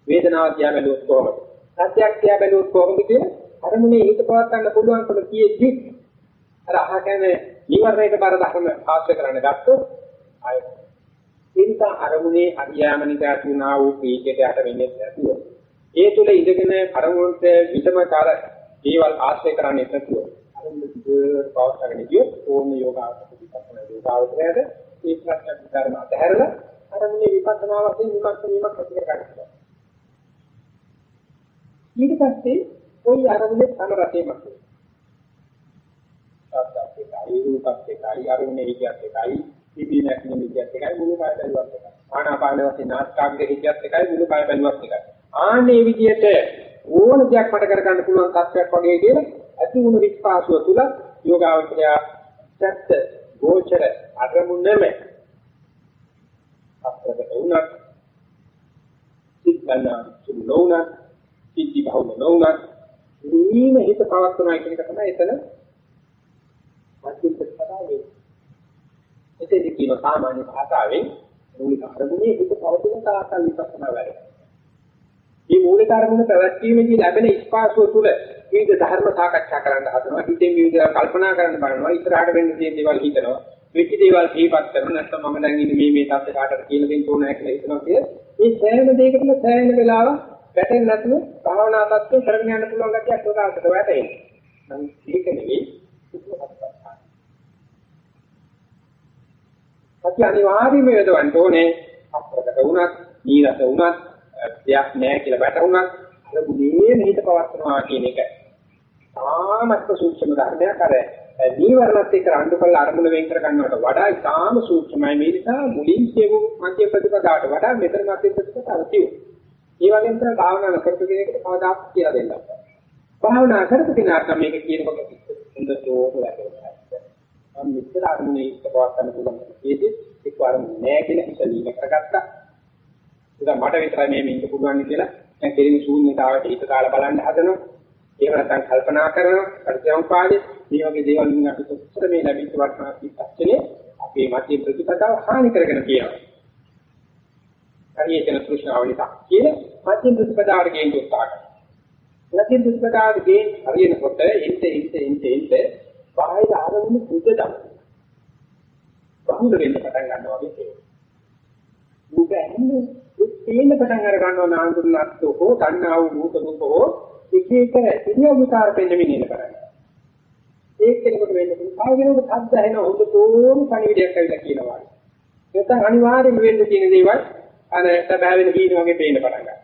වේදනාව තියා බැලුවොත් කොහොමද? සත්‍යයක් තියා බැලුවොත් කොහොමද කියලා අරමුණේ හිත පවත් ගන්න පුළුවන්කම කියෙද්දි අර අහගෙන නිවර්ණයක බර ධර්ම ආශ්‍රය කරන්න ගත්තොත් ආය ඒනික අරමුණේ අධ්‍යාමනිකා තුනා වූ පීඨයට යට වෙන්නේ නැතුව ඒ තුල ඉඳගෙන අරමුණට විතමකාර දේවල් ආශ්‍රය කරන්නේ නැතුව අරමුණ දිගට පවත්වාගෙන ගියොත් ඕම යෝගාවචක විපස්සනා යෝගාවචරයට ඒ ප්‍රශ්න විතරම අතහැරලා අරමුණේ විපස්සනා වශයෙන් විමර්ශන වීමක් ඇති කර ගන්නවා. ඊට පස්සේ ওই අරමුණේ තම රටේමක් සත්‍යයක් එකයි රූපක් එකයි අරමුණේ හිතියක් එකයි පිපි නැතිනම් හිතියක් එකයි මුළු කය බැලුවත් එකයි ආනාපාන වශයෙන් නාස්කාග්‍රේ හිතියක් එකයි මුළු කය බැලුවත් එකයි ආන්නේ විදිහට ඕන දෙයක් මට කරගන්න පුළුවන් තත්ත්වයක් වගේ කියලා ඇති වුණු විස්පාසුව තුල යෝගාවචරය සත්‍ය ගෝචර අරමුණෙම අප්‍රකට වුණත් සිද්ධාන සුළුණත් සිද්ධි බහුල නොවුණත් නිවීම හිත පවත්වනවා කියන එක තමයි එතන මධ්‍යම ප්‍රතිපදාව වෙන්නේ. එතෙදි කියන සාමාන්‍ය භාෂාවෙන් මූලික අරමුණේ හිත පවතින තාකල් විපස්සනා වැඩ. මේ මූලික අරමුණ පැවැත්වීමේදී ලැබෙන ස්පාසුව තුළ විවිධ ධර්ම සාකච්ඡා කරන්න හදනවා. හිතෙන් විවිධ කල්පනා කරන්න බලනවා. ඉස්සරහට වෙන්න තියෙන දේවල් හිතනවා. වෙච්ච දේවල් දීපත් කරන නැත්නම් මම දැන් ඉන්නේ මේ මේ තත්ත්ව කාටද කියලා දෙන්න ඕනෑ කියලා හිතනවා කිය. මේ සෑම දෙයකටම සෑහෙන වෙලාව වැටෙන්නේ නැතුව භාවනා තත්ත්වය කරගෙන යන්න පුළුවන් ගැටියක් උදාහරණයක් වැටෙන්නේ. නම් ඒක නෙවෙයි සත්‍ය අනිවාර්යයෙන්ම යොදවන්න ඕනේ අප්‍රකට වුණත්, නීරස වුණත්, දෙයක් නැහැ කියලා වැටුණත් අර බුදේ මෙහිත පවත්නවා කියන එක. තාමත් සූක්ෂම ධර්මයක් අර නීවරණත් එක්ක රණ්ඩු කරලා අරමුණ වෙන් කර ගන්නවට වඩා ඉතාම සූක්ෂමයි මේ නිසා මුලින් කියමු මධ්‍ය ප්‍රතිපදාවට වඩා මෙතන මධ්‍ය ප්‍රතිපදාව තියෙනවා. ඒ වගේම තමයි භාවනා කරපු කෙනෙකුට කවදාත් කියලා දෙන්න බෑ. භාවනා කරපු කෙනාට මේක කියනකොට හොඳට ඕක වැටෙනවා. මම මෙච්චර අරමුණේ ඉස්සපවත් ගන්න පුළුවන් කීයේදී එක්ක අරමුණ නෑ කියලා හිතලීම කරගත්තා. ඒක මට විතරයි මේ ඉන්න පුළුවන් කියලා දැන් කෙලින් ශූන්‍යතාවට හිත දාලා බලන්න හදනවා. එහෙම නැත්නම් කල්පනා කරනවා. පරිසම්පාදේ මේ වගේ දේවල් වලින් අපි කොච්චර මේ ලැබිච්ච වටිනා පිටස්සේ අපේ මධ්‍ය ප්‍රතිපදාව හානි කරගෙන කියනවා. හරියට තෘෂ්ණාව නිසා කියන මධ්‍ය ප්‍රතිපදාවට ගේන්න උත්සාහ කරනවා. මධ්‍ය ප්‍රතිපදාවට ගේන්න හරියනකොට එnte එnte එnte එnte බාහිර ආරමුණු සුද්ධ බහුල වෙන්න පටන් ගන්නවා වගේ තේරෙනවා. මුග ඇන්නේ උත්පේන පටන් අර ගන්නවා නාඳුනත් හෝ ගන්නා වූ රූප රූප හෝ එක එක ඉරියව් විකාර පෙන්වමින් ඉන්න කරන්නේ. ඒක කෙනෙකුට වෙන්න පුළුවන්. ආ වෙනකොට හද්ද ඇහෙන හොඳ තෝරු පණිවිඩයක් ඇවිල්ලා කියනවා. නැත්නම් අනිවාර්යයෙන්ම වෙන්න තියෙන දේවල් අර සබාවෙන හීන වගේ පේන්න පටන් ගන්නවා.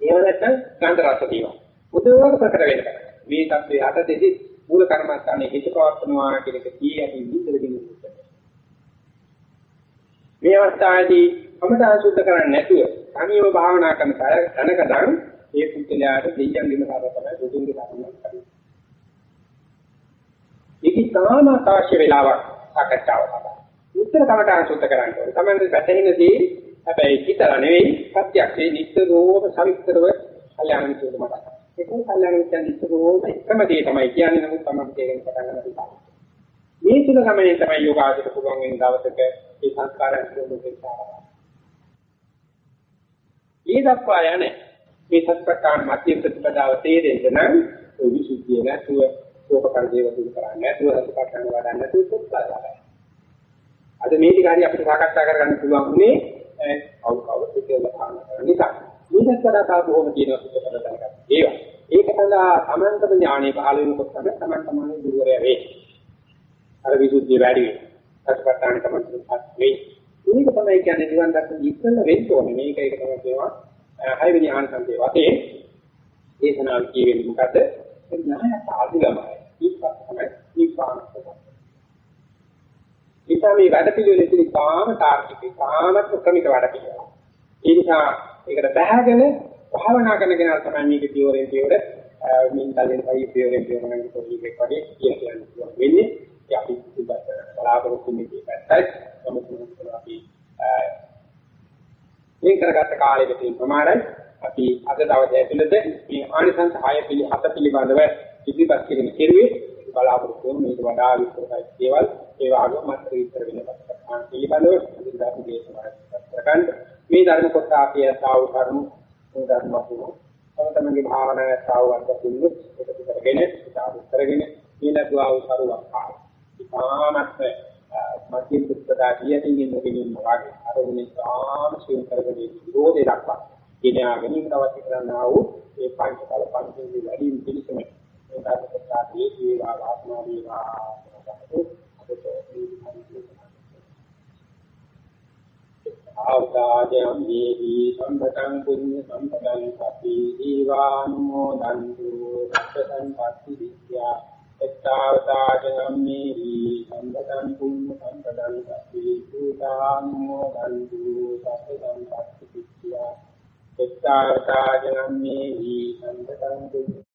ඒව නැත්නම් ගන්ධ රස තියෙනවා. උදේවක ප්‍රකට වෙන්න පටන් ගන්නවා. මේ தත්ත්වයේ හට දෙදි මූල කර්මස්ථානයේ හිත පවත්වනවා කියන එක කී ඇති විදිහට මේ අවස්ථාවේදී කමඨා සුද්ධ කරන්නේ නැතුව තනියම භාවනා කරන තැනකදන් ඒ පුද්ගලයාට දෙයයන් දින කාර්ය තමයි දුකින්ගේ ධර්මයක් කරන්නේ. ඒක තාම අවශ්‍ය වෙලාවක් සාකච්ඡාව සඳහා. උත්තර කමඨා සුද්ධ කරන්න ඕනේ. තමයි වැටෙනදී හැබැයි හිතලා නෙවෙයි ප්‍රත්‍යක්ෂේ නිතරම සවිස්තරව කල්යාණ මිත්‍රව මතක්. ඒකම කල්යාණ මිත්‍රයන් නිතරම එකම දේ තමයි කියන්නේ නමුත් තමයි තේරෙන්න පටන් ගන්න නිසා. මේ තුල ගමනේ තමයි යෝගාචර පුළුවන් වෙන දවසක ඒ සංස්කාරයන් පිළිබඳව ඒ දක්වා යන්නේ මේ සත්‍යකාන් මධ්‍ය ප්‍රතිපදාව තේරෙන්න නම් ඔය විසුද්ධිය නැතුව සෝපකර දේව දුරු කරන්නේ නැතුව සත්‍යකාන් වඩන්න නැතුව සුත්තාදාය. අද මේ ටික හරි අපිට සාකච්ඡා කරගන්න පුළුවන් උනේ කවුරු කවුරු කියලා පාන කරන නිසා මේකත් වඩා තා බොහොම තියෙනවා කියලා දැනගන්න. ඒවා. ඒක සඳහා තමන්තම ඥානෙ පහළ වෙනකොට තමයි තමන් තමයි දුරය වෙන්නේ. අර විසුද්ධිය වැඩි වෙනවා. සත්‍යපට්ඨාන තමයි වෙයි. මේක තමයි කියන්නේ නිවන් දක්න ඉස්සෙල්ල වෙන්න ඕනේ. මේක ඒක තමයි කියනවා. හයවෙනි ආනන්දේ වතේ දේශනාව කියවෙන්නේ මොකද? ඥානයට ආදිගමයි. ඉස්සත් තමයි නිපානක. නිසා මේ වැඩ පිළිවෙල ඉතින් තාම තාර්කික තාමත් ක්‍රමික වැඩ පිළිවෙල. ඒ නිසා ඒකට බහගෙන භාවනා කරන කෙනා තමයි මේක පියවරෙන් පියවර මින් තලින් පයි පියවරෙන් පියවර නම් පොඩි එකක් වගේ කියන්නේ වෙන්නේ. ඒ අපි ඉතිපත් බලාපොරොත්තු වෙන්නේ පැත්තයි. නමුත් අපි මේ කරගත්ත කාලෙක තියෙන ප්‍රමාණය අපි අද දවසේ ඇතුළත මේ ආනිසංස 6 පිළි 7 පිළිබඳව ඉදිරිපත් කිරීම කෙරුවේ බලාපොරොත්තු වෙන මේක වඩා විස්තරයි දේවල්. ඒ වගේම මතක විතර වෙන පස්සට පිළිබඳව ඉදිරියට දේශනා කරගන්න. මේ ධර්ම කොට අපි යතාව කරුණු මේ ධර්ම වතුන තම තමන්ගේ භාවනාව යතාව වන්දිනු එකතු කරගෙන ඉතාලු කරගෙන ඊළඟව කරුණක් පාන. ඉතාමත් මධ්‍යම පුත්‍රදා කියතින් ඉන්න කෙනෙක් වගේ අරමුණේ තාම සියුම් කරගෙන විරෝධය දක්වා ගෙනාගෙන ඉන්නවත් කරන්නා වූ ඒ පංච කල පංචේ වැඩි පිළිසම මේ ධර්ම ප්‍රසාරයේ වේවා වාසනා වේවා ආවදාජම් මේහි සම්පතං පුඤ්ඤ සම්පතං සති දීවානුමෝදන්තු සත්ත සම්පatti විද්‍යා එත්තාවතාජම් මේහි සම්පතං පුඤ්ඤ සම්පතං සති දීවානුමෝදන්තු සත්ත සම්පatti විද්‍යා එත්තාවතාජම් මේහි සම්පතං පුඤ්ඤ